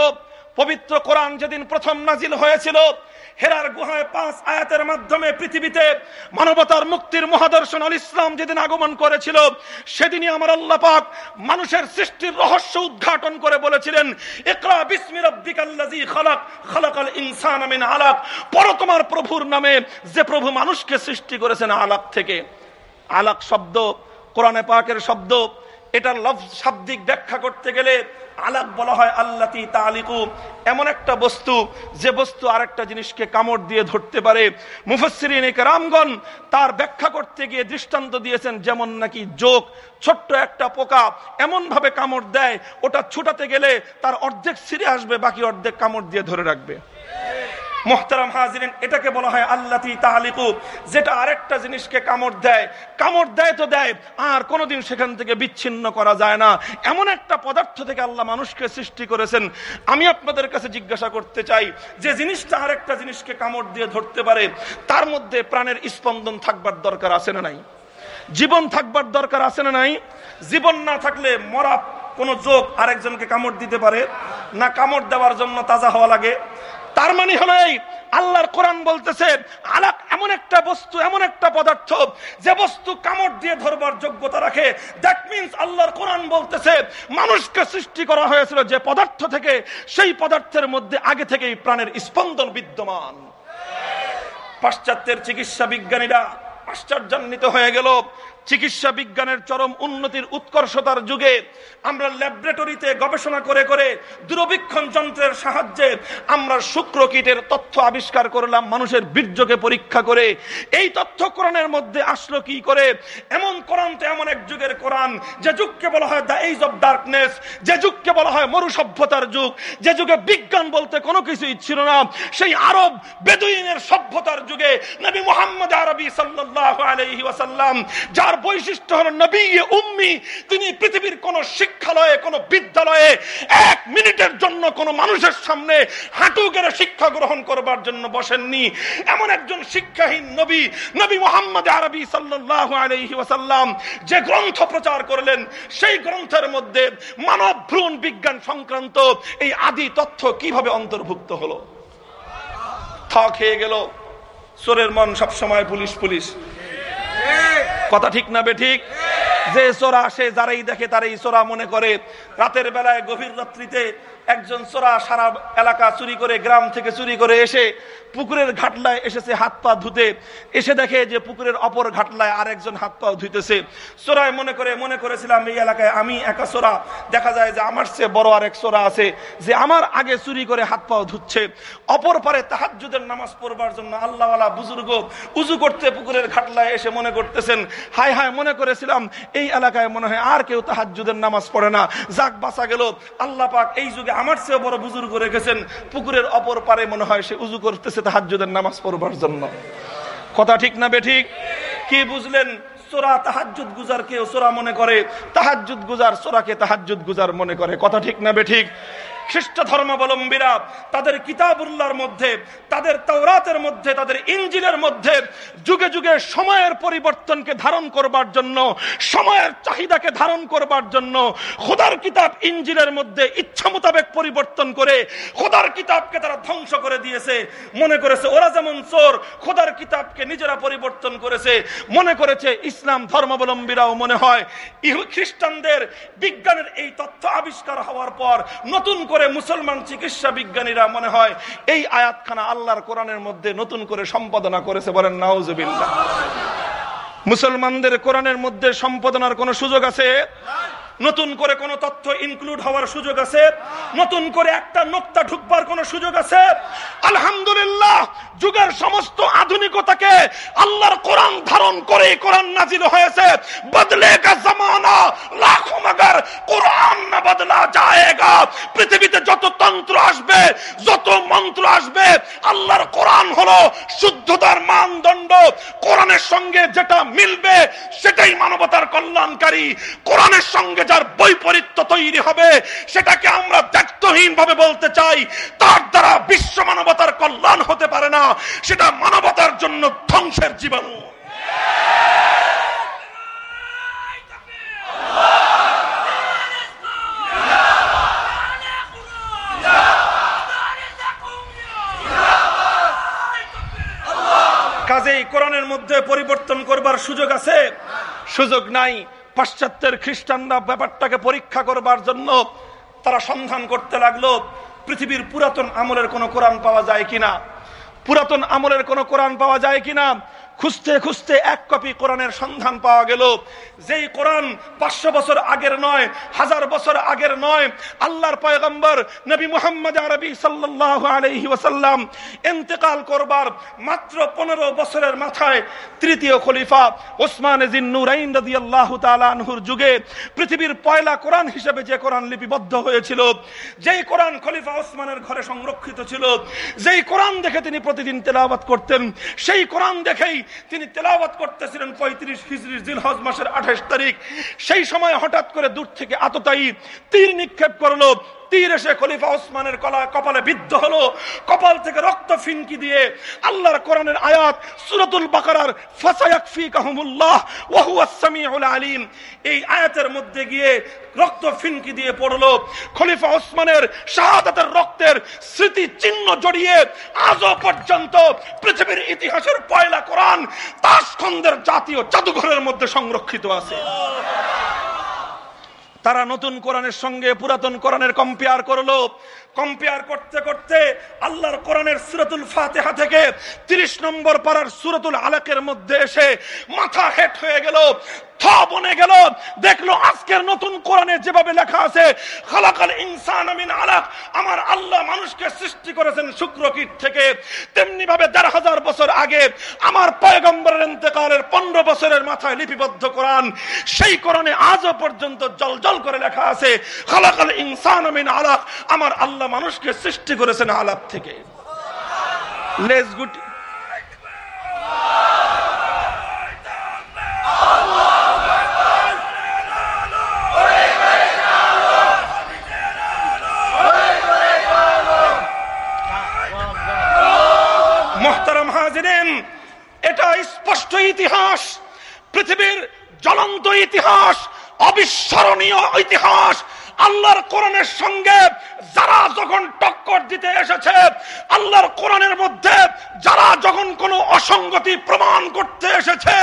পবিত্র কোরআন যেদিন প্রথম নাজিল হয়েছিল, হেরার গুহায় পাঁচ আয়াতের মাধ্যমে পৃথিবীতে মানবতার মুক্তির মহাদর্শন আল ইসলাম যেদিন আগমন করেছিল, সেদিনই আমার আল্লাহ পাক মানুষের সৃষ্টির রহস্য উদ্ঘাটন করে বলেছিলেন, ইকরা বিসমি রাব্বিকাল্লাযী খালাক, খালাকাল ইনসানা মিন আলাক। পর তোমার প্রভুর নামে, যে প্রভু মানুষকে সৃষ্টি করেছেন আলাক থেকে। আলাক শব্দ, কোরআনে পাকের শব্দ এটার লফ শাব্দিক ব্যাখ্যা করতে গেলে আলাপ বলা হয় আল্লাতি তালিকু। এমন একটা বস্তু, যে বস্তু আরেকটা জিনিসকে কামড় দিয়ে ধরতে পারে। মুফসরিন রামগণ তার ব্যাখ্যা করতে গিয়ে দৃষ্টান্ত দিয়েছেন, যেমন নাকি যোগ ছোট্ট একটা পোকা এমন ভাবে কামড় দেয়, ওটা ছুটাতে গেলে তার অর্ধেক ছিঁড়ে আসবে, বাকি অর্ধেক কামড় দিয়ে ধরে রাখবে। মোহতারাম হাজিরেন, এটাকে বলা হয় আল্লাতি তাহালিকু, যেটা আরেকটা জিনিসকে কামড় দেয়। কামড় দেয় তো দেয়, আর কোনোদিন সেখান থেকে বিচ্ছিন্ন করা যায় না। এমন একটা পদার্থ থেকে আল্লাহ মানুষকে সৃষ্টি করেছেন। আমি আপনাদের কাছে জিজ্ঞাসা করতে চাই, যে জিনিসটা আরেকটা জিনিসকে কামড় দিয়ে ধরতে পারে, তার মধ্যে প্রাণের স্পন্দন থাকবার দরকার আছে না নাই? জীবন থাকবার দরকার আছে না নাই? জীবন না থাকলে মরা কোনো যোগ আরেকজনকে কামড় দিতে পারে? না কামড় দেওয়ার জন্য তাজা হওয়া লাগে? তার মানে হলো এই, আল্লাহর কোরআন বলতেছে, আলাক এমন একটা বস্তু, এমন একটা পদার্থ, যে বস্তু কামড় দিয়ে ধরবার যোগ্যতা রাখে। দ্যাট মিনস আল্লাহর কোরআন বলতেছে, মানুষকে সৃষ্টি করা হয়েছিল যে পদার্থ থেকে, সেই পদার্থের মধ্যে আগে থেকেই প্রাণের স্পন্দন বিদ্যমান। পাশ্চাত্যের চিকিৎসা বিজ্ঞানীরা আশ্চর্যান্বিত হয়ে গেল চিকিৎসা বিজ্ঞানের চরম উন্নতির উৎকর্ষতার যুগে আমরা ল্যাবরেটরিতে গবেষণা করে করে দূরবীক্ষণ যন্ত্রের সাহায্যে আমরা শুক্রকীটের তথ্য আবিষ্কার করলাম, মানুষের বীর্যকে পরীক্ষা করে। এই তথ্য কোরআনের মধ্যে আসলো কি করে? এমন কোরআন তো এমন এক যুগের কোরআন, যে যুগকে বলা হয় দ্য এইজ অফ ডার্কনেস যে যুগকে বলা হয় মরু সভ্যতার যুগ যে যুগে বিজ্ঞান বলতে কোনো কিছুই ছিল না। সেই আরব বেদুইনের সভ্যতার যুগে নবী মোহাম্মদ আরবি সাল্লাহ আলাইহি ওয়াসাল্লাম, যার বৈশিষ্ট্য হলো নবী উম্মি, তিনি পৃথিবীর কোন শিক্ষালয়ে, কোন বিদ্যালয়ে এক মিনিটের জন্য কোন মানুষের সামনে হাঁটু গেড়ে শিক্ষা গ্রহণ করবার জন্য বসেননি। এমন একজন শিক্ষাহীন নবী নবী মোহাম্মদ আরবি সাল্লাল্লাহু আলাইহি ওয়াসাল্লাম, যে গ্রন্থ প্রচার করলেন, সেই গ্রন্থের মধ্যে মানব ভ্রূণ বিজ্ঞান সংক্রান্ত এই আদি তথ্য কীভাবে অন্তর্ভুক্ত হলো? থক হয়ে গেল। চোরের মন সবসময় পুলিশ পুলিশ কথা ঠিক না বেঠিক যে চোরা আসে, যারাই দেখে তারাই চোরা মনে করে। রাতের বেলায় গভীর রাত্রিতে একজন চোরা সারা এলাকা চুরি করে, গ্রাম থেকে চুরি করে এসে পুকুরের ঘাটলায় এসেছে, হাত পা ধুতে। এসে দেখে যে পুকুরের অপর ঘাটলায় আরেকজন হাত পা ধুইতেছে। চোরায় মনে করে, মনে করেছিলাম, এই এলাকায় আমি একা চোরা। দেখা যায় যে আমার চেয়ে বড় আরেক চোরা আছে যে আমার আগে চুরি করে হাত পাও ধুচ্ছে। অপর পারে তাহাজুদের নামাজ পড়বার জন্য আল্লাহওয়ালা বুজুর্গ উজু করতে পুকুরের ঘাটলায় এসে মনে করতেছেন। হায় হায়, মনে করেছিলাম, এই এলাকায় মনে হয় আর কেউ তাহাজুদের নামাজ পড়ে না। যাক, বাঁচা গেল। আল্লাহ পাক এই যুগে আমার চেয়ে বড় বুজুর্গ রেখেছেন, পুকুরের অপর পারে মনে হয় সে উজু করতেছে তাহাজুদের নামাজ পড়বার জন্য। কথা ঠিক না বেঠিক কি বুঝলেন? সোরা তাহাজুদ গুজার কেউ সোরা মনে করে? তাহাজুদ গুজার সোরাকে তাহাজুদ গুজার মনে করে। কথা ঠিক না বে ঠিক? খ্রিস্ট ধর্মাবলম্বীরা তাদের কিতাবুল্লার মধ্যে, তাদের তৌরাতের মধ্যে, তাদের ইঞ্জিলের মধ্যে যুগে যুগে সময়ের পরিবর্তনকে ধারণ করবার জন্য, সময়ের চাহিদাকে ধারণ করবার জন্য খোদার কিতাব ইঞ্জিলের মধ্যে ইচ্ছা মোতাবেক পরিবর্তন করে খোদার কিতাবকে তারা ধ্বংস করে দিয়েছে। মনে করেছে ওরা যেমন চোর, খোদার কিতাবকে নিজেরা পরিবর্তন করেছে। মনে করেছে ইসলাম ধর্মাবলম্বীরাও মনে হয় খ্রিস্টানদের বিজ্ঞানের এই তথ্য আবিষ্কার হওয়ার পর নতুন করে মুসলমান চিকিৎসা বিজ্ঞানীরা মনে হয় এই আয়াতখানা আল্লাহর কোরআনের মধ্যে নতুন করে সম্পাদনা করেছে বলেন, নাউজুবিল্লাহ। মুসলমানদের কোরআনের মধ্যে সম্পাদনার কোন সুযোগ আছে? নতুন করে কোন তথ্য ইনক্লুড হওয়ার সুযোগ আছে? নতুন করে একটা নোক্তা ঢুকবার কোন সুযোগ আছে? আলহামদুলিল্লাহ, যুগের সমস্ত আধুনিকতাকে আল্লাহর কোরআন ধারণ করে কোরআন নাজিল হয়েছে। বদলে জামানা, লাখো মগর কোরআন না বদলা পৃথিবীতে যত তন্ত্র আসবে, যত মন্ত্র আসবে, আল্লাহর কোরআন হলো শুদ্ধতার মানদণ্ড। কোরআনের সঙ্গে যেটা মিলবে, সেটাই মানবতার কল্যাণকারী। কোরআনের সঙ্গে যার বৈপরীত্য তৈরি হবে, সেটাকে আমরা দায়িত্বহীন ভাবে বলতে চাই। তার দ্বারা বিশ্ব মানবতার কল্যাণ হতে পারে না, সেটা মানবতার জন্য ধ্বংসের জীবাণু কাজেই কোরআনের মধ্যে পরিবর্তন করবার সুযোগ আছে? সুযোগ নাই। পাশ্চাত্যের খ্রিস্টানরা ব্যাপারটাকে পরীক্ষা করবার জন্য তারা সন্ধান করতে লাগল, পৃথিবীর পুরাতন আমলের কোন কোরআন পাওয়া যায় কিনা? পুরাতন আমলের কোন কোরআন পাওয়া যায় কিনা? খুঁজতে খুঁজতে এক কপি কোরআনের সন্ধান পাওয়া গেল। যেই কোরআন পাঁচশো বছর আগের নয়, হাজার বছর আগের নয়, আল্লাহর পয়গম্বর নবী মোহাম্মদ আরবি সাল্লাহ আলহি ওসাল্লাম এন্তেকাল করবার মাত্র পনেরো বছরের মাথায় তৃতীয় খলিফা ওসমান জিন্নুরাইন রাজি আল্লাহ তালানহুর যুগে পৃথিবীর পয়লা কোরআন হিসেবে যে কোরআন লিপিবদ্ধ হয়েছিল, যেই কোরআন খলিফা ওসমানের ঘরে সংরক্ষিত ছিল, যেই কোরআন দেখে তিনি প্রতিদিন তেলাওয়াত করতেন, সেই কোরআন দেখেই তিনি তেলাওয়াত করতেছিলেন পঁয়ত্রিশ খিচড়ির জিলহজ মাসের আঠাশ তারিখ। সেই সময় হঠাৎ করে দূর থেকে আততায়ী তীর নিক্ষেপ করল। তীর এসে খলিফা ওসমানের কলা কপালে বিদ্ধ হলো। কপাল থেকে রক্ত ফিনকি দিয়ে আল্লাহর কোরআনের আয়াত সুরতুল বাকারার সামিউল আলিম। এই আয়াতের মধ্যে গিয়ে রক্ত ফিনকি দিয়ে পড়ল। খলিফা ওসমানের শাহাদাতের রক্তের স্মৃতি চিহ্ন জড়িয়ে আজও পর্যন্ত পৃথিবীর ইতিহাসের পয়লা কোরআন তাসখন্দের জাতীয় জাদুঘরের মধ্যে সংরক্ষিত আছে। তারা নতুন কোরআনের সঙ্গে পুরাতন কোরআনের কম্পেয়ার করল। কম্পেয়ার করতে করতে আল্লাহর কোরআনের সুরতুল ফাতেহা থেকে ৩০ নম্বর পাড়ার সুরতুল আলাকের মধ্যে এসে মাথা হেট হয়ে গেল বনে গেল, দেখল আজকের নতুন কোরআনে যেভাবে লেখা আছে, খালাকাল ইনসান আমিন আলাক, আমার আল্লাহ মানুষকে সৃষ্টি করেছেন শুক্র কীট থেকে। তেমনি ভাবে দেড় হাজার বছর আগে আমার পয়গম্বরের পনেরো বছরের মাথায় লিপিবদ্ধ কোরআন, সেই কোরআনে আজও পর্যন্ত জল জল করে লেখা আছে ইনসান আমিন আমার আল্লাহ মানুষকে সৃষ্টি করেছেন আলাপ থেকে। এটা স্পষ্ট ইতিহাস, পৃথিবীর জ্বলন্ত ইতিহাস। অবিস্মরণীয় ইতিহাস। আল্লাহর কোরআনের সঙ্গে যারা যখন টক্কর দিতে এসেছে, আল্লাহর কোরআনের মধ্যে যারা যখন কোন অসঙ্গতি প্রমাণ করতে এসেছে,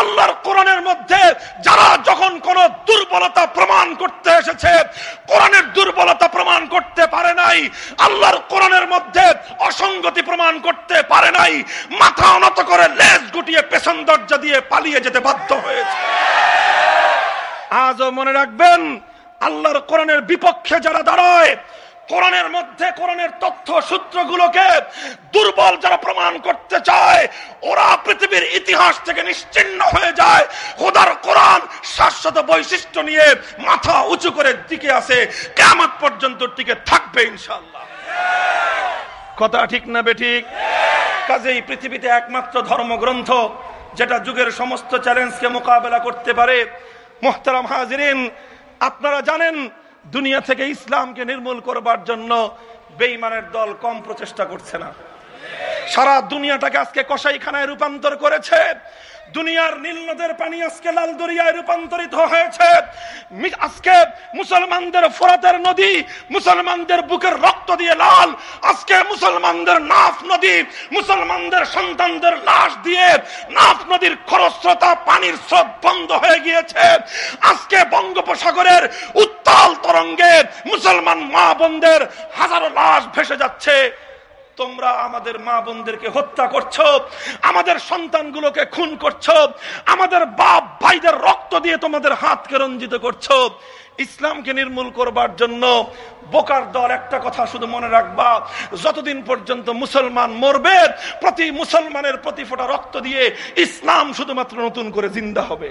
আল্লাহর কোরআনের মধ্যে যারা যখন কোন দুর্বলতা প্রমাণ করতে এসেছে, কোরআনের দুর্বলতা প্রমাণ করতে পারে নাই, আল্লাহর কোরআনের মধ্যে অসঙ্গতি প্রমাণ করতে পারে নাই, মাথা অনত করে লেজ গুটিয়ে পেছন দরজা দিয়ে পালিয়ে যেতে বাধ্য হয়েছে। আজও মনে রাখবেন, আল্লাহর কোরআনের বিপক্ষে যারা দাঁড়ায়, কোরআনের মধ্যে কোরআনের তথ্য সূত্রগুলোকে দুর্বল যারা প্রমাণ করতে চায়, ওরা পৃথিবীর ইতিহাস থেকে নিশ্চিন্ন হয়ে যায়। খোদার কোরআন শাশ্বত বৈশিষ্ট্য নিয়ে মাথা উঁচু করে টিকে আছে কেমন পর্যন্ত টিকে থাকবে ইনশাল্লাহ কথা ঠিক না বেঠিক কাজেই পৃথিবীতে একমাত্র ধর্মগ্রন্থ, যেটা যুগের সমস্ত চ্যালেঞ্জকে মোকাবেলা করতে পারে মোহতারাম হাজিরিন, আপনারা জানেন দুনিয়া থেকে ইসলামকে নির্মূল করবার জন্য বেইমানের দল কম প্রচেষ্টা করছে না। সারা দুনিয়াটাকে আজকে কসাইখানায় রূপান্তর করেছে। দুনিয়ার নীল নদের পানি আজকে লাল দরিয়ায় রূপান্তরিত হয়েছে। আজকে মুসলমানদের ফোরাতের নদী, মুসলমানদের বুকের রক্ত দিয়ে লাল। আজকে মুসলমানদের নাফ নদী, মুসলমানদের সন্তানদের লাশ দিয়ে নাফ নদীর খরস্রোতা, পানির স্রোত বন্ধ হয়ে গিয়েছে। আজকে বঙ্গোপসাগরের উত্তাল তরঙ্গে মুসলমান মা বোনদের হাজারো লাশ ভেসে যাচ্ছে। তোমরা আমাদের মা বোনদেরকে হত্যা করছ, আমাদের সন্তানগুলোকে খুন করছ, আমাদের বাপ ভাইদের রক্ত দিয়ে তোমাদের হাতকে রঞ্জিত করছ। ইসলামকে নির্মূল করবার জন্য বোকার দল একটা কথা শুধু মনে রাখবা, যতদিন পর্যন্ত মুসলমান মরবে, প্রতি মুসলমানের প্রতি ফোটা রক্ত দিয়ে ইসলাম শুধুমাত্র নতুন করে জিন্দা হবে।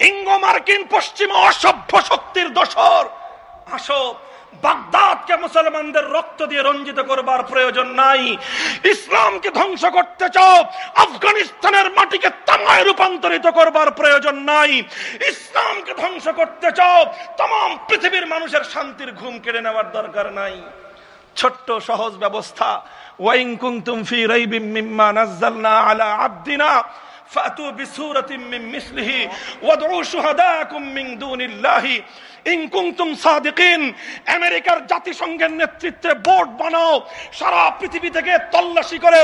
ইঙ্গ মার্কিন পশ্চিমা অসভ্য শক্তির দোসর আসো, বাগদাদকে মুসলমানদের রক্ত দিয়ে রঞ্জিত করবার প্রয়োজন নাই। ইসলামকে ধ্বংস করতে চাও, আফগানিস্তানের মাটিকে তামায় রূপান্তরিত করবার প্রয়োজন নাই। ইসলামকে ধ্বংস করতে চাও, তাম পৃথিবীর মানুষের শান্তির ঘুম কেড়ে নেওয়ার দরকার নাই। ছোট্ট, সহজ ব্যবস্থা। ওয়াইন কুনতুম ফি রাইবিম মিম্মা নাযালনা আলা আবদিনা। فأتوا بسورة من مثله وادعوا شهداءكم من دون الله আমেরিকার জাতিসংঘের নেতৃত্বে বোর্ড বানাও, সারা পৃথিবী থেকে তল্লাশি করে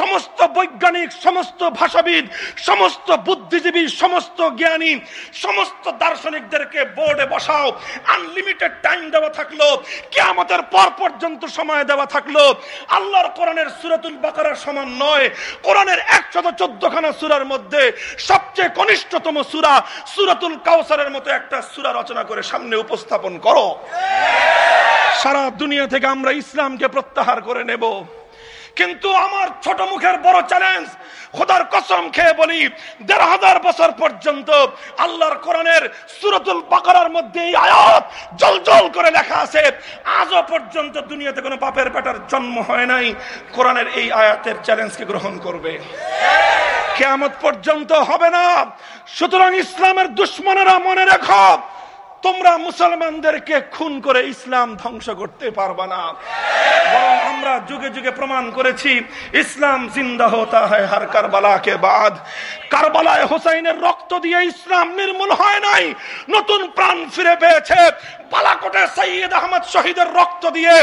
সমস্ত বৈজ্ঞানিক, সমস্ত ভাষাবিদ, সমস্ত বুদ্ধিজীবী, সমস্ত জ্ঞানী, সমস্ত দার্শনিকদেরকে বোর্ডে বসাও। আনলিমিটেড টাইম দেওয়া থাকল, কিয়ামতের পর পর্যন্ত সময় দেওয়া থাকল। আল্লাহর কোরআনের সুরাতুল বাকারার সমান নয়, কোরআনের একশত চোদ্দ খানা সুরার মধ্যে সবচেয়ে কনিষ্ঠতম সুরা সুরাতুল কাউসারের মতো একটা সুরা রচনা করে সামনে উপস্থাপন করো। সারা দুনিয়া থেকে আমরা ইসলামকে প্রত্যাহার করে নেব। কিন্তু আমার ছোট মুখের বড় চ্যালেঞ্জ খোদার কসম খেয়ে বলি, দেড় হাজার বছর পর্যন্ত আল্লাহর কোরআনের সুরতুল বাকারার মধ্যে এই আয়াত জল জল করে লেখা আছে। আজও পর্যন্ত দুনিয়াতে কোনো পাপের পেটার জন্ম হয় নাই। কোরআনের এই আয়াতের চ্যালেঞ্জকে গ্রহণ করবে। কেয়ামত পর্যন্ত হবে না। সুতরাং ইসলামের দুশ্মনেরা মনে রেখো তোমরা মুসলমানদেরকে খুন করে ইসলাম ধ্বংস করতে পারবা না। আমরা যুগে যুগে প্রমাণ করেছি, ইসলাম জিন্দা হতা হয় হার কারবালা কে বাদ। কারবালায় হোসাইনের রক্ত দিয়ে ইসলাম নির্মূল হয় নাই। নতুন প্রাণ ফিরে পেয়েছে। বালাকোটে সৈয়দ আহমদ শহীদের রক্ত দিয়ে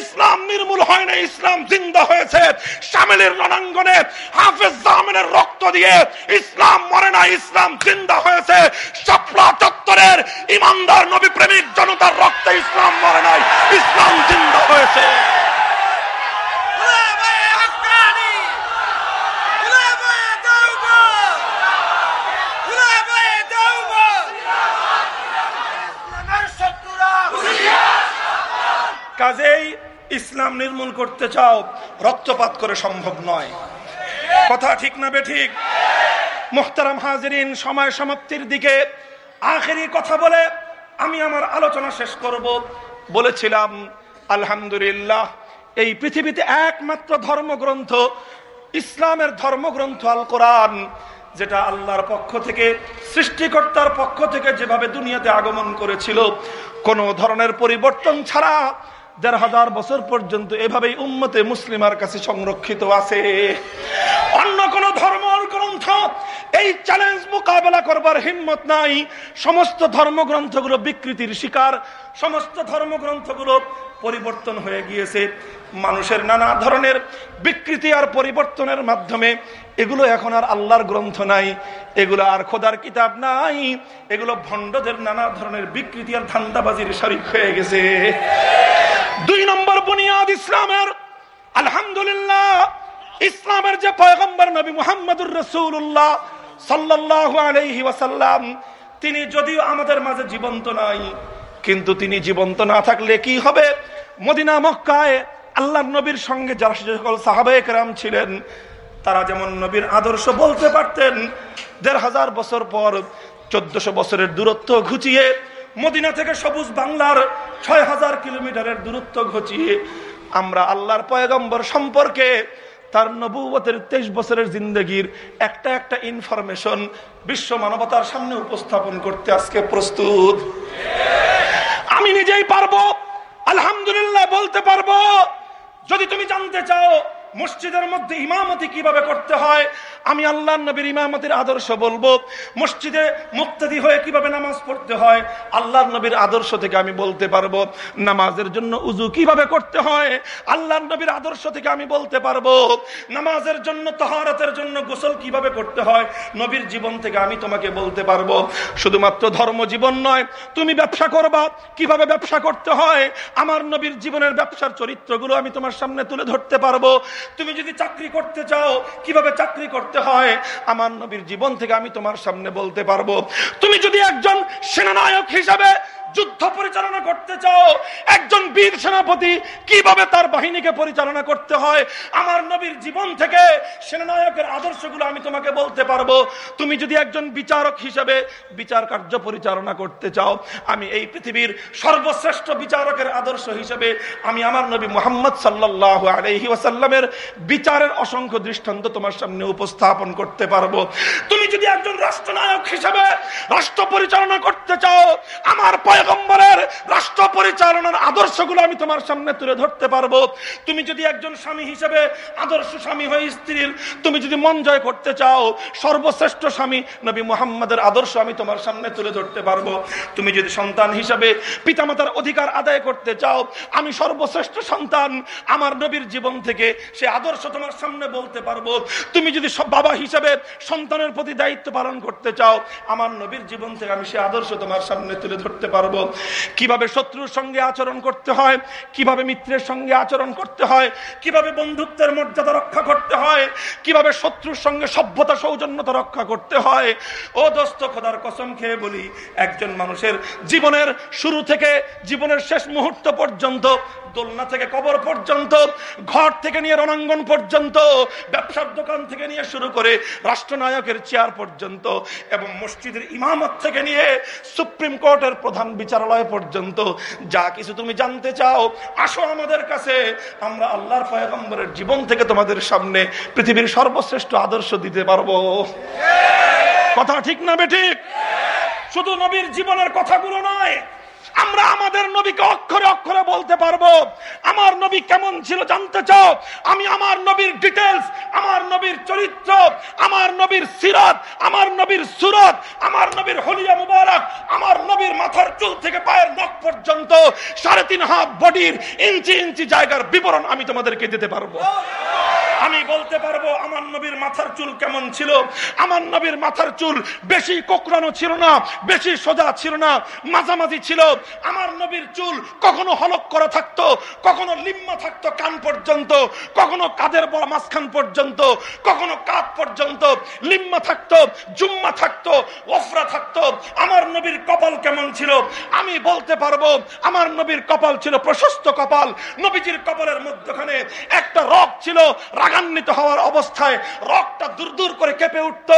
ইসলাম নির্মূল হয় না ইসলাম জিন্দা হয়েছে। শামিলের রণাঙ্গনে হাফেজ জামিনের রক্ত দিয়ে ইসলাম মরে না ইসলাম জিন্দা হয়েছে। চত্বরের ইমানদার নবী প্রেমিক জনতার রক্তে ইসলাম মরে নাই। ইসলাম জিন্দা হয়েছে। কাজেই ইসলাম নির্মূল করতে চাও, রক্তপাত করে সম্ভব নয়। কথা ঠিক না বে ঠিক? মোহতারাম হাজরিন, সময় সমাপ্তির দিকে আখেরি কথা বলে আমি আমার আলোচনা শেষ করব। বলেছিলাম, আলহামদুলিল্লাহ, এই পৃথিবীতে একমাত্র ধর্মগ্রন্থ, ইসলামের ধর্মগ্রন্থ আল কোরআন যেটা আল্লাহর পক্ষ থেকে, সৃষ্টিকর্তার পক্ষ থেকে যেভাবে দুনিয়াতে আগমন করেছিল, কোনো ধরনের পরিবর্তন ছাড়া দেড় হাজার বছর পর্যন্ত এভাবেই উম্মতে মুসলিমার কাছে সংরক্ষিত আছে। অন্য কোন ধর্ম গ্রন্থ, এই চ্যালেঞ্জ মোকাবেলা করবার হিম্মত নাই। সমস্ত ধর্মগ্রন্থগুলো বিকৃতির শিকার। সমস্ত ধর্মগ্রন্থগুলো পরিবর্তন হয়ে গিয়েছে। মানুষের নানা ধরনের বিকৃতি আর পরিবর্তনের মাধ্যমে এগুলো এখন আর আল্লাহর গ্রন্থ নাই। এগুলো আর খোদার কিতাব নাই। এগুলো ভণ্ডদের নানা ধরনের বিকৃতি আর ধান্দাবাজির শরিক হয়ে গেছে। দুই নম্বর বুনিয়াদ ইসলামের, আলহামদুলিল্লাহ ইসলামের যে পয়গম্বর নবী মুহাম্মদুর রসুল্লাহ সাল্লাহ আলহি ওয়াসাল্লাম, তিনি যদিও আমাদের মাঝে জীবন্ত নাই, কিন্তু তিনি জীবন্ত না থাকলে কি হবে? মদিনা, মক্কায় আল্লাহ নবীর সঙ্গে যারা সকল সাহাবায়ক রাম ছিলেন, তারা যেমন নবীর আদর্শ বলতে পারতেন, দেড় হাজার বছর পর চোদ্দশো বছরের দূরত্ব ঘুচিয়ে, মদিনা থেকে সবুজ বাংলার ছয় হাজার কিলোমিটারের দূরত্ব ঘুচিয়ে, আমরা আল্লাহর পয়গম্বর সম্পর্কে তার নবুবতের তেইশ বছরের জিন্দগির একটা একটা ইনফরমেশন বিশ্ব মানবতার সামনে উপস্থাপন করতে আজকে প্রস্তুত। আমি নিজেই পারব, আলহামদুলিল্লাহ বলতে পারব। যদি তুমি জানতে চাও মসজিদের মধ্যে ইমামতি কীভাবে করতে হয়? আমি আল্লাহ নবীর ইমামতির আদর্শ বলব। মসজিদে মুক্তাদি হয়ে কীভাবে নামাজ পড়তে হয়? আল্লাহ নবীর আদর্শ থেকে আমি বলতে পারব। নামাজের জন্য উজু কীভাবে করতে হয়? আল্লাহ নবীর আদর্শ থেকে আমি বলতে পারব। নামাজের জন্য, তহারতের জন্য গোসল কীভাবে করতে হয়? নবীর জীবন থেকে আমি তোমাকে বলতে পারব। শুধুমাত্র ধর্ম জীবন নয়, তুমি ব্যবসা করবা, কীভাবে ব্যবসা করতে হয়? আমার নবীর জীবনের ব্যবসার চরিত্রগুলো আমি তোমার সামনে তুলে ধরতে পারব। তুমি যদি চাকরি করতে চাও, কীভাবে চাকরি করতে হয়? আমার নবীর জীবন থেকে আমি তোমার সামনে বলতে পারব। তুমি যদি একজন সেনানায়ক হিসাবে যুদ্ধ পরিচালনা করতে চাও? একজন বীর সেনাপতি কীভাবে তার বাহিনীকে পরিচালনা করতে হয়? আমার নবীর জীবন থেকে সেনানায়কের আদর্শগুলো আমি তোমাকে বলতে পারব। তুমি যদি একজন বিচারক হিসেবে বিচার কার্য পরিচালনা করতে চাও, আমি এই পৃথিবীর সর্বশ্রেষ্ঠ বিচারকের আদর্শ হিসেবে আমি আমার নবী মোহাম্মদ সাল্লাহ আলহি ওয়াসাল্লামের বিচারের অসংখ্য দৃষ্টান্ত তোমার সামনে উপস্থাপন করতে পারব। তুমি যদি একজন রাষ্ট্রনায়ক হিসেবে রাষ্ট্র পরিচালনা করতে চাও, আমার পয়গম্বরের রাষ্ট্র পরিচালনার আদর্শগুলো আমি তোমার সামনে তুলে ধরতে পারব। তুমি যদি একজন স্বামী হিসেবে আদর্শ স্বামী হয়ে স্ত্রীর তুমি যদি মন জয় করতে চাও, সর্বশ্রেষ্ঠ স্বামী নবী মোহাম্মদের আদর্শ আমি তোমার সামনে তুলে ধরতে পারব। তুমি যদি সন্তান হিসাবে পিতামাতার অধিকার আদায় করতে চাও, আমি সর্বশ্রেষ্ঠ সন্তান আমার নবীর জীবন থেকে সে আদর্শ তোমার সামনে বলতে পারব। তুমি যদি বাবা হিসাবে সন্তানের প্রতি দায়িত্ব পালন করতে চাও, আমার নবীর জীবন থেকে আমি সে আদর্শ তোমার সামনে তুলে ধরতে পারব। কীভাবে শত্রুর সঙ্গে আচরণ করতে হয়? কীভাবে মিত্রের সঙ্গে আচরণ করতে হয়? কীভাবে বন্ধুত্বের মর্যাদা রক্ষা করতে হয়? কীভাবে শত্রুর সঙ্গে সভ্যতা সৌজন্যতা রক্ষা করতে হয়? ও দোস্ত, খোদার কসম খেয়ে বলি, একজন মানুষের জীবনের শুরু থেকে জীবনের শেষ মুহূর্ত পর্যন্ত দোলনা থেকে কবর পর্যন্ত, ঘর থেকে নিয়ে রণাঙ্গন পর্যন্ত, ব্যবসার দোকান থেকে নিয়ে শুরু করে রাষ্ট্রনায়কের চেয়ার পর্যন্ত এবং মসজিদের ইমামত থেকে নিয়ে সুপ্রিম কোর্টের প্রধান বিচারালয় পর্যন্ত। যা কিছু তুমি জানতে চাও, আসো আমাদের কাছে। আমরা আল্লাহর পয়গম্বরের জীবন থেকে তোমাদের সামনে পৃথিবীর সর্বশ্রেষ্ঠ আদর্শ দিতে পারব। কথা ঠিক না বেঠিক শুধু নবীর জীবনের কথাগুলো নয় আমরা আমাদের নবীকে অক্ষরে অক্ষরে বলতে পারব। আমার নবী কেমন ছিল জানতে চাও? আমি আমার নবীর ডিটেলস আমার নবীর চরিত্র, আমার নবীর সিরাত, আমার নবীর সুরত, আমার নবীর হলিয়া মুবারক, আমার নবীর মাথার চুল থেকে পায়ের নখ পর্যন্ত সাড়ে তিন হাফ বডির ইঞ্চি ইঞ্চি জায়গার বিবরণ আমি তোমাদেরকে দিতে পারব। আমি বলতে পারব, আমার নবীর মাথার চুল কেমন ছিল? আমার নবীর মাথার চুল বেশি কোকড়ানো ছিল না, বেশি সোজা ছিল না, মাঝামাঝি ছিল। আমার নবীর চুল কখনো হলক করা থাকতো, কখনো লিম্মা থাকতো কান পর্যন্ত, কখনো কাদের বড় মাঝখান পর্যন্ত, কখনো কাত পর্যন্ত। লিম্মা থাকতো, জুম্মা থাকতো, ওফরা থাকতো। আমার নবীর কপাল কেমন ছিল? আমি বলতে পারব, আমার নবীর কপাল ছিল প্রশস্ত কপাল। নবীজির কপালের মধ্যখানে একটা রক ছিল রাগান্বিত হওয়ার অবস্থায় রকটা দূর দূর করে কেঁপে উঠত।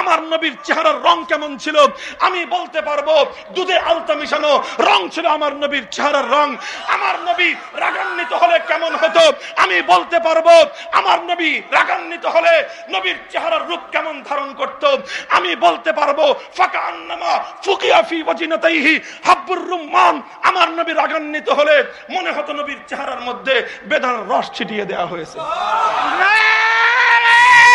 আমার নবীর চেহারার রং কেমন ছিল? আমি বলতে পারব, দুধে আলতা মিশানো রং ছিল আমার নবীর চেহারার রং। আমার নবী রাগান্বিত হলে কেমন হতো? আমি বলতে পারব, আমার নবী রাগান্বিত হলে নবীর চেহারার রূপ কেমন ধারণ করত? আমি বলতে পারব, ফাঁকা আন্নামা ফুকিয়াফি ওয়াজিনাতাইহি হাব্বুর রুম্মান। আমার নবী রাগান্বিত হলে মনে হতো নবীর চেহারার মধ্যে বেদার রস ছিটিয়ে দেওয়া হয়েছে। Yeah!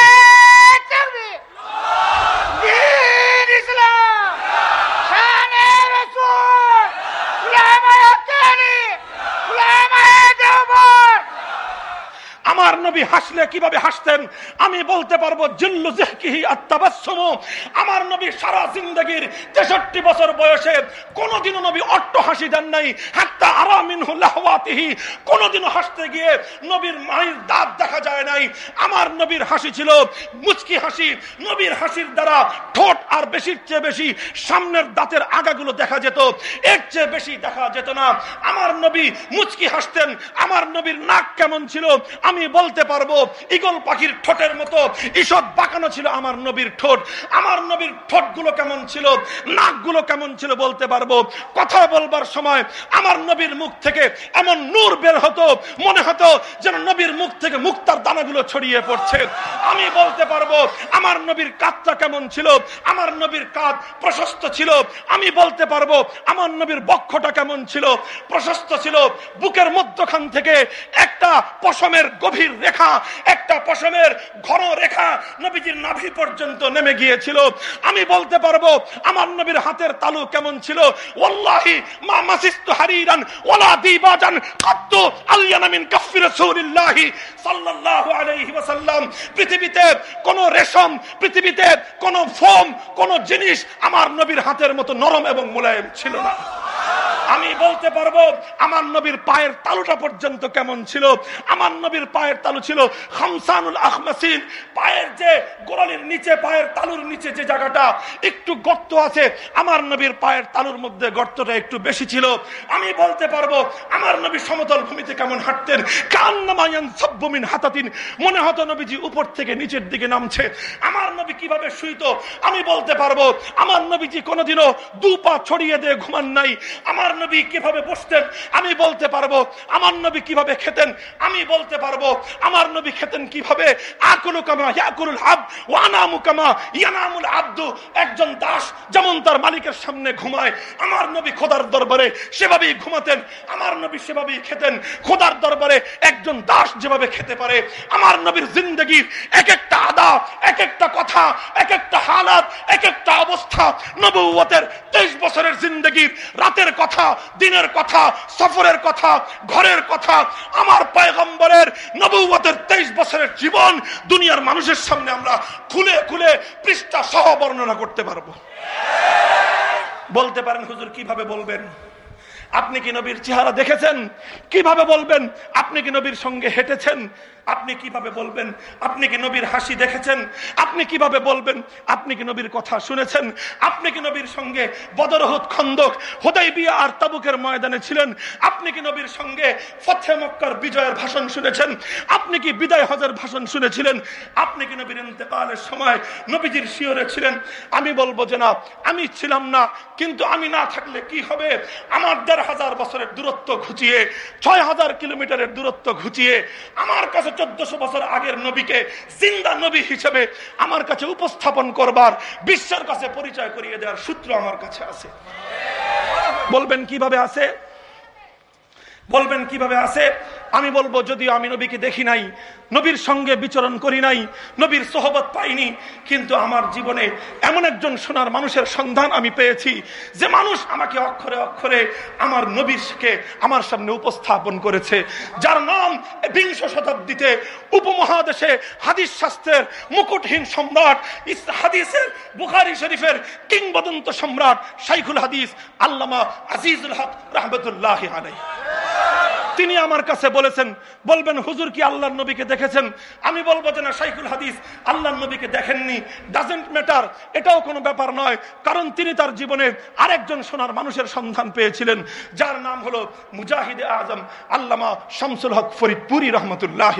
আমার নবী হাসলে কীভাবে হাসতেন? আমি বলতে পারব, জিল্লু জেহকিহি আত্মাবাসমু আমার নবী সারা জিন্দগির তেষট্টি বছর বয়সে কোনোদিনও নবী অট্ট হাসি দেন নাই। হাত্তা আরামিন লাহওয়াতিহি। কোনোদিনও হাসতে গিয়ে নবীর মায়ের দাঁত দেখা যায় নাই। আমার নবীর হাসি ছিল মুচকি হাসি। নবীর হাসির দ্বারা ঠোঁট আর বেশির চেয়ে বেশি সামনের দাঁতের আগাগুলো দেখা যেত। এর চেয়ে বেশি দেখা যেত না। আমার নবী মুচকি হাসতেন। আমার নবীর নাক কেমন ছিল? আমি বলতে পারব ইগল পাখির ঠোঁটের মতো। ঈষৎ বাঁকানো ছিল আমার নবীর ঠোঁট। আমার নবীর ঠোঁটগুলো কেমন ছিল, নাকগুলো কেমন ছিল বলতে পারব। কথা বলবার সময় আমার নবীর মুখ থেকে এমন নূর বের হতো, মনে হতো যেন নবীর মুখ থেকে মুক্তার দানাগুলো ছড়িয়ে পড়ছে। আমি বলতে পারব, আমার নবীর কাঁধটা কেমন ছিল, আমার নবীর কাঁধ প্রশস্ত ছিল। আমি বলতে পারব, আমার নবীর বক্ষটা কেমন ছিল, প্রশস্ত ছিল। বুকের মধ্যখান থেকে একটা পশমের গভীর রেখা, একটা পশমের ঘন রেখা নবীজির নাভি পর্যন্ত নেমে গিয়েছিল। আমি বলতে পারব, আমার নবীর হাতের তালু কেমন ছিল? ওয়াল্লাহি মা মাসিস্তু হারিরান, ওয়ালা দিবাজান, কাত্তু আলিয়ানা কাফি রাসূলিল্লাহি সাল্লাল্লাহু আলাইহি ওয়াসাল্লাম। পৃথিবীতে কোন রেশম, পৃথিবীতে কোন ফোম, কোন জিনিস আমার নবীর হাতের মতো নরম এবং মোলায়েম ছিল না। আমি বলতে পারব, আমার নবীর পায়ের তালুটা পর্যন্ত কেমন ছিল? আমার নবীর পায়ের তালু ছিল খামসানুল আহমাসিন পায়ের যে গোড়ালির নিচে, পায়ের তালুর নিচে যে জায়গাটা, একটু গর্ত আছে। আমার নবীর পায়ের তালুর মধ্যে গর্তটা একটু বেশি ছিল। আমি বলতে পারব, আমার নবী সমতল ভূমিতে কেমন হাঁটতেন? কান্নামায়ান সভ্যমিন হাতাতিন। মনে হতো নবীজি উপর থেকে নিচের দিকে নামছে। আমার নবী কীভাবে শুইত? আমি বলতে পারব, আমার নবীজি কোনোদিনও দু পা ছড়িয়ে দিয়ে ঘুমান নাই। আমার নবী কীভাবে বসতেন? আমি বলতে পারব, আমার নবী কীভাবে খেতেন? আমি বলতে পারব আমার নবী খেতেন কীভাবে? একজন দাস যেমন তার মালিকের সামনে ঘুমায়, আমার নবী খোদার দরবারে সেভাবেই ঘুমাতেন, আমার নবী সেভাবেই খেতেন। খোদার দরবারে একজন দাস যেভাবে খেতে পারে, আমার নবীর জিন্দগির এক একটা আদা এক একটা কথা এক একটা হালাত এক একটা অবস্থা নবুয়তের তেইশ বছরের জিন্দগির, রাতের কথা, দিনের কথা, সফরের কথা, ঘরের কথা, আমার পয়গম্বরের নবুয়তের তেইশ বছরের জীবন দুনিয়ার মানুষের সামনে আমরা খুলে খুলে পৃষ্ঠা সহ বর্ণনা করতে পারব। বলতে পারেন, হুজুর কীভাবে বলবেন? আপনি কি নবীর চেহারা দেখেছেন? কীভাবে বলবেন? আপনি কি নবীর সঙ্গে হেঁটেছেন? আপনি কীভাবে বলবেন? আপনি কি নবীর হাসি দেখেছেন? আপনি কীভাবে বলবেন? আপনি কি নবীর কথা শুনেছেন? আপনি কি নবীর সঙ্গে বদরহুদ খন্দক হোদাই বিয়া আর তাবুকের ময়দানে ছিলেন? আপনি কি নবীর সঙ্গে ফতে মক্কার বিজয়ের ভাষণ শুনেছেন? আপনি কি বিদায় হজের ভাষণ শুনেছিলেন? আপনি কি নবীর ইন্তেকালের সময় নবীজির শিওরে ছিলেন? আমি বলব যে না আমি ছিলাম না, কিন্তু আমি না থাকলে কি হবে? আমার দেড় হাজার বছরের দূরত্ব ঘুচিয়ে, ছয় হাজার কিলোমিটারের দূরত্ব ঘুচিয়ে, আমার কাছে চোদ্দশো বছর আগের নবীকে জিন্দা নবী হিসেবে আমার কাছে উপস্থাপন করবার, বিশ্বের কাছে পরিচয় করিয়ে দেওয়ার সূত্র আমার কাছে আছে। বলবেন কীভাবে আছে? বলবেন কীভাবে আছে? আমি বলব, যদিও আমি নবীকে দেখি নাই, নবীর সঙ্গে বিচরণ করি নাই, নবীর সোহবত পাইনি, কিন্তু আমার জীবনে এমন একজন সোনার মানুষের সন্ধান আমি পেয়েছি, যে মানুষ আমাকে অক্ষরে অক্ষরে আমার নবীরকে আমার সামনে উপস্থাপন করেছে, যার নাম বিংশ শতাব্দীতে উপমহাদেশে হাদিস শাস্ত্রের মুকুটহীন সম্রাট হাদিসের বুখারি শরীফের কিংবদন্ত সম্রাট শাইখুল হাদিস আল্লামা আজিজুল হক রহমতুল্লাহ আলাই তিনি আমার কাছে বলেছেন, বলবেন, হুজুর কি আল্লাহ নবীকে দেখেছেন? আমি বলব যে, না, শাইখুল হাদিস আল্লাহ নবীকে দেখেননি। ডাজেন্ট ম্যাটার এটাও কোনো ব্যাপার নয়। কারণ তিনি তার জীবনে আরেকজন সোনার মানুষের সন্ধান পেয়েছিলেন, যার নাম হলো মুজাহিদে আজম আল্লামা শামসুল হক ফরিদপুরি রহমতুল্লাহ।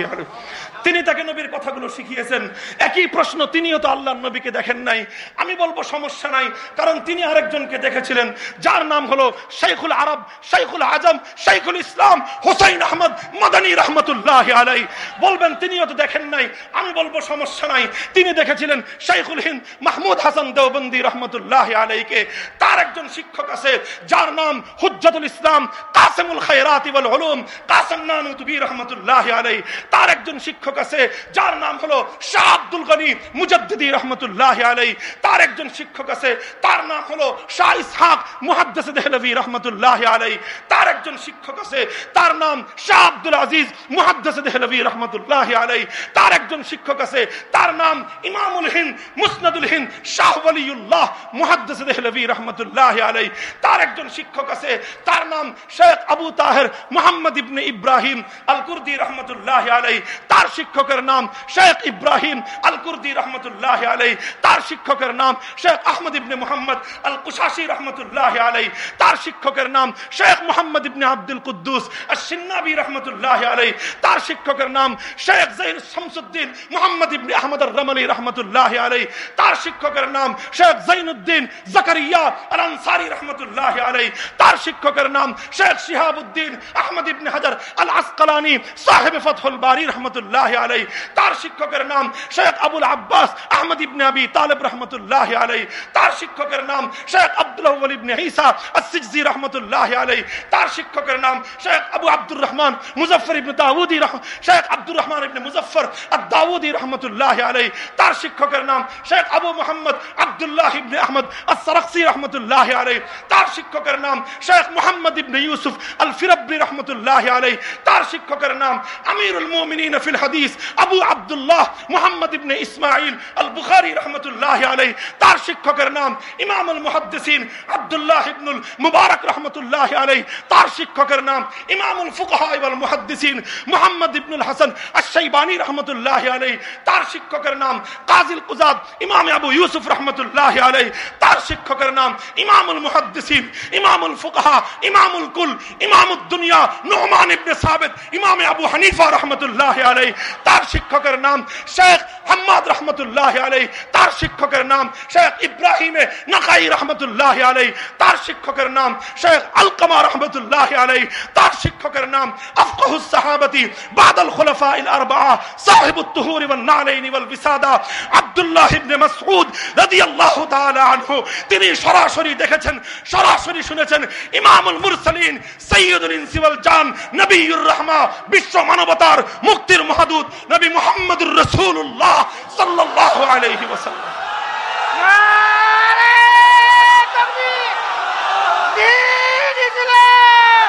তিনি তাকে নবীর কথাগুলো শিখিয়েছেন। একই প্রশ্ন তিনিও তো আল্লাহ নবীকে দেখেন নাই। আমি বলব সমস্যা নাই, কারণ তিনি আরেকজনকে দেখেছিলেন, যার নাম হলো শাইখুল আরব, শাইখুল আজম, শাইখুল ইসলাম, হোসাইন আহমদ, মাদানী রহমতুল্লাহ আলাই বলবেন, তিনিও তো দেখেন নাই। আমি বলব সমস্যা নাই। তিনি দেখেছিলেন শাইখুল হিন্দ, মাহমুদ হাসান দেওবন্দি রহমতুল্লাহ আলাইকে তার একজন শিক্ষক আছে, যার নাম হুজ্জাতুল ইসলাম, কাসেমুল খায়রাত ওয়াল উলুম, কাসেম নানুতুবি রহমতুল্লাহ আলাই তার একজন শিক্ষক আছে, যার নাম হলো শাহ আব্দুল গনি মুজাদ্দিদি রহমতুল্লাহ আলাই তার একজন শিক্ষক আছে, তার নাম হলো শাহ ইসহাক মুহাদ্দিস দেহলভি রহমতুল্লাহ আলাই তার একজন শিক্ষক আছে, তার নাম শাহ আব্দুল আজিজ মুহাদ্দাস দেহলভি রহমতুল্লাহ আলাই তার একজন শিক্ষক আছে, তার নাম ইমামুল হিন্দ মুসনাদুল হিন্দ শাহ ওয়ালিউল্লাহ মুহাদ্দাস দেহলভি রহমতুল্লাহ আলাই তার একজন শিক্ষক আছে, তার নাম শেখ আবু তাহের মোহাম্মদ ইবনে ইব্রাহিম আল কুরদি রহমতুল্লাহ আলাই তার শিক্ষকের নাম শেখ ইব্রাহিম আল কুরদি রহমতুল্লাহ আলাই তার শিক্ষকের নাম শেখ আহমদ ইবনে মোহাম্মদ আল কুশাসি রহমতুল্লাহ আলাই তার শিক্ষকের নাম শেখ মোহাম্মদ ইবনে আব্দুল কুদ্দুস সিন্নাবি রহমতুল্লাহ আলাই তার শিক্ষকের নাম শেখ জৈন শামসুদ্দিন মোহাম্মদ ইবনে আহমদ রমলি রহমতুল্লাহ আলাই তার শিক্ষকের নাম শেখ জৈনুদ্দিন জাকারিয়া আল আনসারি রহমতুল্লাহ আলাই তার শিক্ষকের নাম শেখ শিহাবুদ্দিন আহমদ ইবনে হাজার আল আসকালানি সাহেব ফতহুল বারি রহমতুল্লাহ আলাই তার শিক্ষকের নাম শেখ আবুল আব্বাস আহমদ ইবনে আবি তালেব রহমতুল্লাহ আলাই তার শিক্ষকের নাম শেখ আব্দুল্লাহ ইবনে ঈসা আসসিজি রহমতুল্লাহ আলাই তার শিক্ষকের নাম শেখ আবু আব্দুর রহমান মুজফর ইবনে দাউদি শেখ আব্দুর রহমান ইবনে মুজফর আদ-দাউদি রহমতুল্লাহ আলাই তার শিক্ষকের নাম শেখ আবু মোহাম্মদ আব্দুল্লাহ ইবনে আহমদ আস-সারাকসি রহমতুল্লাহ আলাই তার শিক্ষকের নাম শেখ মোহাম্মদ ইবনে ইউসুফ আল ফিরাব্বি রহমতুল্লাহ আলাই তার শিক্ষকের নাম আমিরুল মুমিনিন ফিল হাদিস আবু আব্দুল্লাহ মোহাম্মদ ইবনে ইসমাইল আল বুখারী রহমতুল্লাহ আলাই তার শিক্ষকের নাম ইমামুল মুহাদ্দিসিন আব্দুল্লাহ ইবনুল মুবারক রহমতুল্লাহ আলাই তার শিক্ষকের নাম ইমামুল ফুকাহা ওয়াল মুহাদ্দিসিন ইবনুল হাসান আশ-শাইবানি রহমতুল্লাহ আলাই তার শিক্ষকের নাম কাজিল কুজাদ ইমাম আবু ইউসুফ রহমতুল্লাহ আলাই তার শিক্ষকের নাম ইমামুল মুহাদ্দিসিন ইমামুল ফুকাহা ইমামুল কুল ইমামুদ দুনিয়া নোমান ইবনে সাবিত ইমাম আবু হানিফা রহমতুল্লাহ আলাই তার শিক্ষকের নাম শেখ হাম্মাদ রহমতুল্লাহ আলাই তার শিক্ষকের নাম শেখ ইব্রাহিম নাকাই রহমতুল্লাহ আলাই তার শিক্ষকের নাম শেখ আলকামা রহমতুল্লাহ আলাই তার শিক্ষকের নাম আফকাহুস সাহাবাতি বাদাল খুলাফা ইল আরবাআ সাহিবুত তুহুর ওয়ান নালাইন ওয়াল বিসাদা, আব্দুল্লাহ ইবনে মাসউদ রাদিয়াল্লাহু তাআলা আনহু, তিনি সরাসরি দেখেছেন, সরাসরি শুনেছেন, ইমামুল মুরসালিন সাইয়্যিদুল ইনসি ওয়াল জান নবিয়ুর রাহমা, বিশ্ব মানবতার মুক্তির মহাদূত। নবী মুহাম্মদুর রাসূলুল্লাহ সাল্লাল্লাহু আলাইহি ওয়াসাল্লাম নারে তাকবীর দিন ইসলাম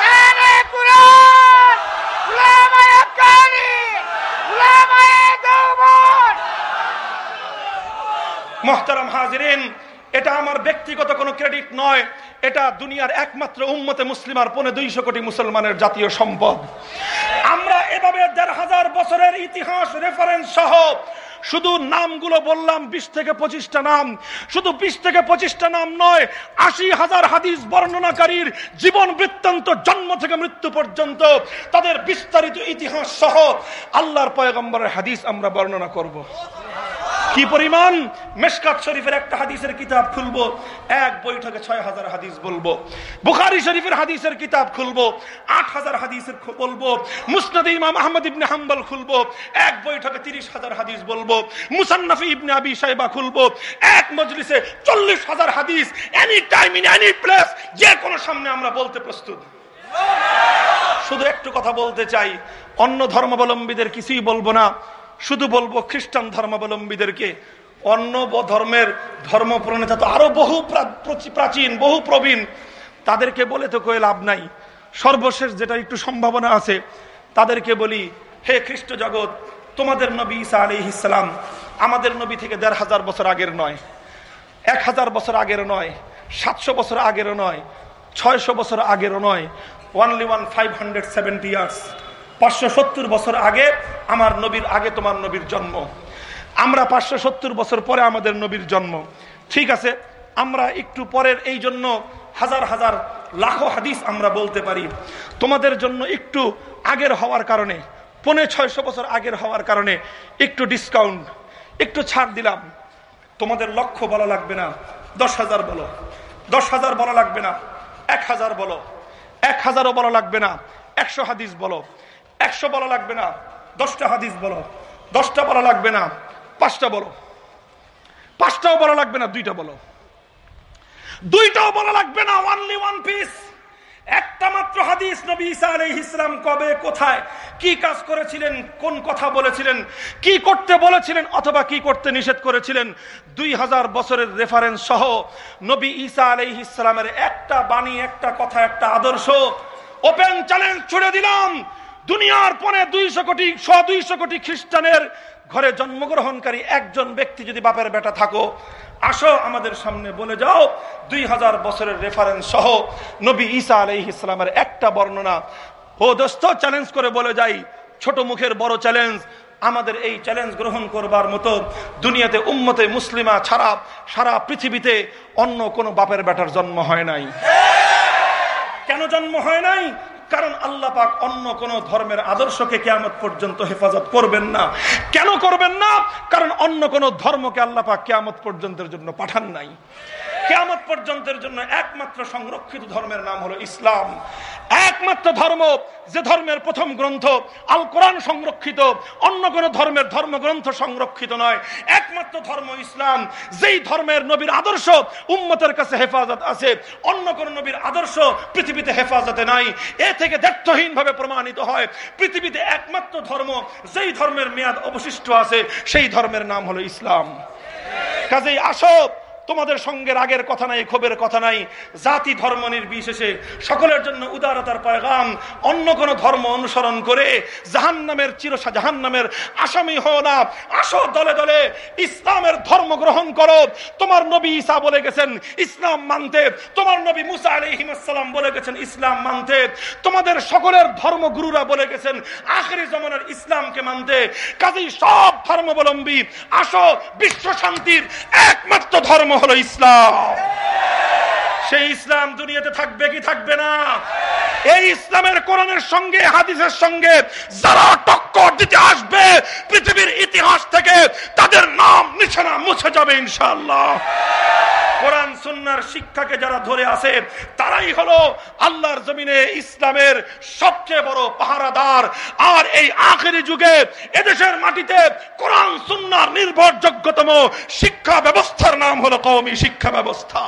নারে এটা আমার ব্যক্তিগত কোনো ক্রেডিট নয়। এটা দুনিয়ার একমাত্র উম্মতে মুসলিমার পনে দুইশো কোটি মুসলমানের জাতীয় সম্পদ। আমরা এভাবে দেড় হাজার বছরের ইতিহাস রেফারেন্স সহ শুধু নামগুলো বললাম, বিশ থেকে পঁচিশটা নাম। শুধু বিশ থেকে পঁচিশটা নাম নয়, আশি হাজার হাদিস বর্ণনাকারীর জীবন বৃত্তান্ত, জন্ম থেকে মৃত্যু পর্যন্ত তাদের বিস্তারিত ইতিহাস সহ আল্লাহর পয়গম্বরের হাদিস আমরা বর্ণনা করব। কি পরিমাণ? মেশকাত শরীফের একটা হাদিসের কিতাব খুলবো। এক বৈঠকে ছয় হাজার হাদিস বলব। বুখারি শরীফের হাদিসের কিতাব খুলবো। আট হাজার হাদিসের বলব। মুসনাদ ইমাম আহমদ ইবনে হাম্বল খুলবো। এক বৈঠকে তিরিশ হাজার হাদিস বলব। মুসান্নাফি ইবনে আবি সাইবা খুলবো। এক মজলিসে চল্লিশ হাজার হাদিস any time in any place যে কোনো সামনে আমরা বলতে প্রস্তুত। শুধু একটু কথা বলতে চাই। অন্য ধর্মাবলম্বীদের কিছুই বলব না। শুধু বলব খ্রিস্টান ধর্মাবলম্বীদেরকে, অন্য ধর্মের ধর্ম প্রণেতা তো আরও বহু প্রাচীন, বহু প্রবীণ, তাদেরকে বলে তো কয়ে লাভ নাই। সর্বশেষ যেটা একটু সম্ভাবনা আছে, তাদেরকে বলি, হে খ্রিস্ট জগৎ, তোমাদের নবী ঈসা আলী ইসলাম আমাদের নবী থেকে দেড় হাজার বছর আগের নয়, এক হাজার বছর আগের নয়, সাতশো বছর আগের নয়, ছয়শো বছর আগেরও নয় only one five hundred seventy years পাঁচশো সত্তর বছর আগে আমার নবীর, আগে তোমার নবীর জন্ম। আমরা পাঁচশো সত্তর বছর পরে আমাদের নবীর জন্ম। ঠিক আছে, আমরা একটু পরের এই জন্য হাজার হাজার লাখো হাদিস আমরা বলতে পারি। তোমাদের জন্য একটু আগের হওয়ার কারণে, পনে ছয়শো বছর আগের হওয়ার কারণে একটু ডিসকাউন্ট একটু ছাড় দিলাম। তোমাদের লক্ষ্য বলা লাগবে না, দশ হাজার বলো। দশ হাজার বলা লাগবে না, এক হাজার বলো। এক হাজারও বলা লাগবে না, একশো হাদিস বলো। একশো বলা লাগবে না, দশটা হাদিস বলো, দশটা বলা লাগবে না, পাঁচটা বলো। পাঁচটাও বলা লাগবে না, দুইটা বলো। দুইটাও বলা লাগবে না ওয়ানলি ওয়ান পিস একটা মাত্র হাদিস নবী ঈসা আলাইহিস ইসলাম কবে, কোথায়, কি কাজ করেছিলেন, কোন কথা বলেছিলেন, কি করতে বলেছিলেন অথবা কি করতে নিষেধ করেছিলেন, দুই হাজার বছরের রেফারেন্স সহ নবী ঈসা আলাইহিস ইসলামের একটা বাণী, একটা কথা, একটা আদর্শ। ওপেন চ্যালেঞ্জ ছুড়ে দিলাম। দুনিয়ার পনে দুইশো কোটি, শ দুইশো কোটি খ্রিস্টানের ঘরে জন্মগ্রহণকারী একজন ব্যক্তি যদি বাপের বেটা থাকো, আসো আমাদের সামনে বলে যাও, দুই হাজার বছরের রেফারেন্স সহ নবী ঈসা আলহ ইসলামের একটা বর্ণনা। ও দোস্ত চ্যালেঞ্জ করে বলে যাই, ছোট মুখের বড় চ্যালেঞ্জ আমাদের এই চ্যালেঞ্জ গ্রহণ করবার মতো দুনিয়াতে উম্মতে মুসলিমা ছাড়া সারা পৃথিবীতে অন্য কোনো বাপের বেটার জন্ম হয় নাই। কেন জন্ম হয় নাই? কারণ আল্লাহ পাক অন্য কোন ধর্মের আদর্শকে কেয়ামত পর্যন্ত হেফাজত করবেন না। কেন করবেন না? কারণ অন্য কোন ধর্মকে আল্লাহ পাক কেয়ামত পর্যন্তের জন্য পাঠান নাই। কেয়ামত পর্যন্তের জন্য একমাত্র সংরক্ষিত ধর্মের নাম হলো ইসলাম। একমাত্র ধর্ম, যে ধর্মের প্রথম গ্রন্থ, আল কোরআন সংরক্ষিত, অন্য কোন ধর্মের ধর্মগ্রন্থ সংরক্ষিত নয়। একমাত্র ধর্ম ইসলাম, যেই ধর্মের নবীর আদর্শ উম্মতের কাছে হেফাজত আছে, অন্য কোন নবীর আদর্শ পৃথিবীতে হেফাজতে নাই। এ থেকে দ্ব্যর্থহীন ভাবে প্রমাণিত হয়, পৃথিবীতে একমাত্র ধর্ম, যেই ধর্মের মেয়াদ অবশিষ্ট আছে, সেই ধর্মের নাম হলো ইসলাম। কাজেই আসো তোমাদের সঙ্গে রাগের কথা নাই, ক্ষোভের কথা নাই। জাতি ধর্ম নির্বিশেষে সকলের জন্য উদারতার পয়গাম। অন্য কোন ধর্ম অনুসরণ করে জাহান নামের চির জাহান নামের আসামি হও না। আসো দলে দলে, ইসলামের ধর্ম গ্রহণ করো। তোমার নবী ঈসা বলে গেছেন, ইসলাম মানতে। তোমার নবী মুসা আলহিমাসাল্লাম বলে গেছেন, ইসলাম মানতে। তোমাদের সকলের ধর্মগুরুরা বলে গেছেন, আখেরি জমানার ইসলামকে মানতে। কাজেই সব ধর্মাবলম্বী, আসো, বিশ্ব শান্তির একমাত্র ধর্ম হলো ইসলাম। সেই ইসলাম দুনিয়াতে থাকবে কি থাকবে না? এই ইসলামের কোরআনের সঙ্গে, হাদিসের সঙ্গে যারা টক্কর দিতে আসবে, পৃথিবীর ইতিহাস থেকে তাদের নাম নিশানা মুছে যাবে ইনশাআল্লাহ। কোরআন, সুন্নার শিক্ষাকে যারা ধরে আছে, তারাই হলো আল্লাহর জমিনে ইসলামের সবচেয়ে বড় পাহারাদার। আর এই আখেরি যুগে এদেশের মাটিতে কোরআন, সুন্নার নির্ভরযোগ্যতম শিক্ষা ব্যবস্থার নাম হলো কওমি শিক্ষা ব্যবস্থা।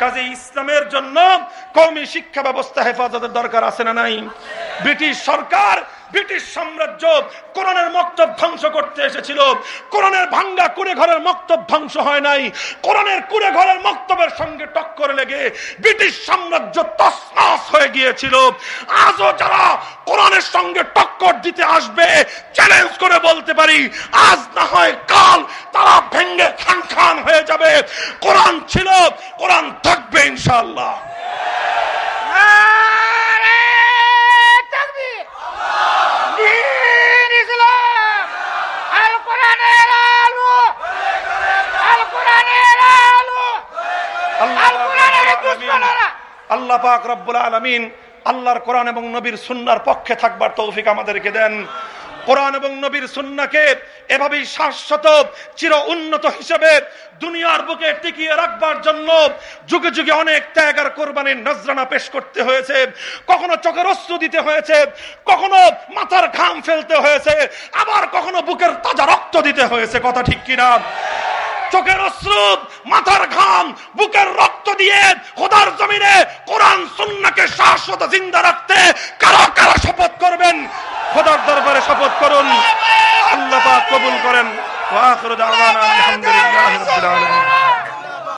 কাজে ইসলামের জন্য কৌমি শিক্ষা ব্যবস্থা হেফাজতের দরকার আছে না নাই? ব্রিটিশ সরকার ব্রিটিশ সাম্রাজ্য কোরআনের মক্তব ধ্বংস করতে এসেছিল। কোরআনের ভাঙ্গা কুড়ে ঘরের মক্তব ধ্বংস হয় নাই। কোরআনের কুড়ে ঘরের মক্তবের সঙ্গে টক্কর লেগে ব্রিটিশ সাম্রাজ্য তসনাস হয়ে গিয়েছিল। আজও যারা কোরআনের সঙ্গে টক্কর দিতে আসবে চ্যালেঞ্জ করে বলতে পারি, আজ না হয় কাল তারা ভেঙ্গে খান খান হয়ে যাবে। কোরআন ছিল, কোরআন থাকবে ইনশাআল্লাহ নারে তাকবীর দিন ইসলাম আল কোরআনের আলো আল কোরআনের আলো আল কোরআনের দুশ্মনেরা আল্লাহ পাক রব্বুল আলমিন। আল্লাহর কোরআন এবং নবীর সুন্নার পক্ষে থাকবার তৌফিক আমাদেরকে দেন। কোরআন এবং নবীর সুন্নাকে এভাবেই শাশ্বত চির উন্নত হিসেবে দুনিয়ার বুকে টিকিয়ে রাখবার জন্য যুগে যুগে অনেক ত্যাগ আর কোরবানির নজরানা পেশ করতে হয়েছে। কখনো চোখের অশ্রু দিতে হয়েছে কখনো মাথার ঘাম ফেলতে হয়েছে আবার কখনো বুকের তাজা রক্ত দিতে হয়েছে। কথা ঠিক কিনা? চোখের অশ্রুত মাথার ঘাম, বুকের রক্ত দিয়ে খোদার জমিনে কোরআন, সুন্নাকে শাশ্বত জিন্দা রাখতে কারা কারা শপথ করবেন? খোদার দরবারে শপথ করুন। আল্লাহ পাক কবুল করেন। ওয়া আখিরু দাওয়ানা আলহামদুলিল্লাহি রাব্বিল আলামিন।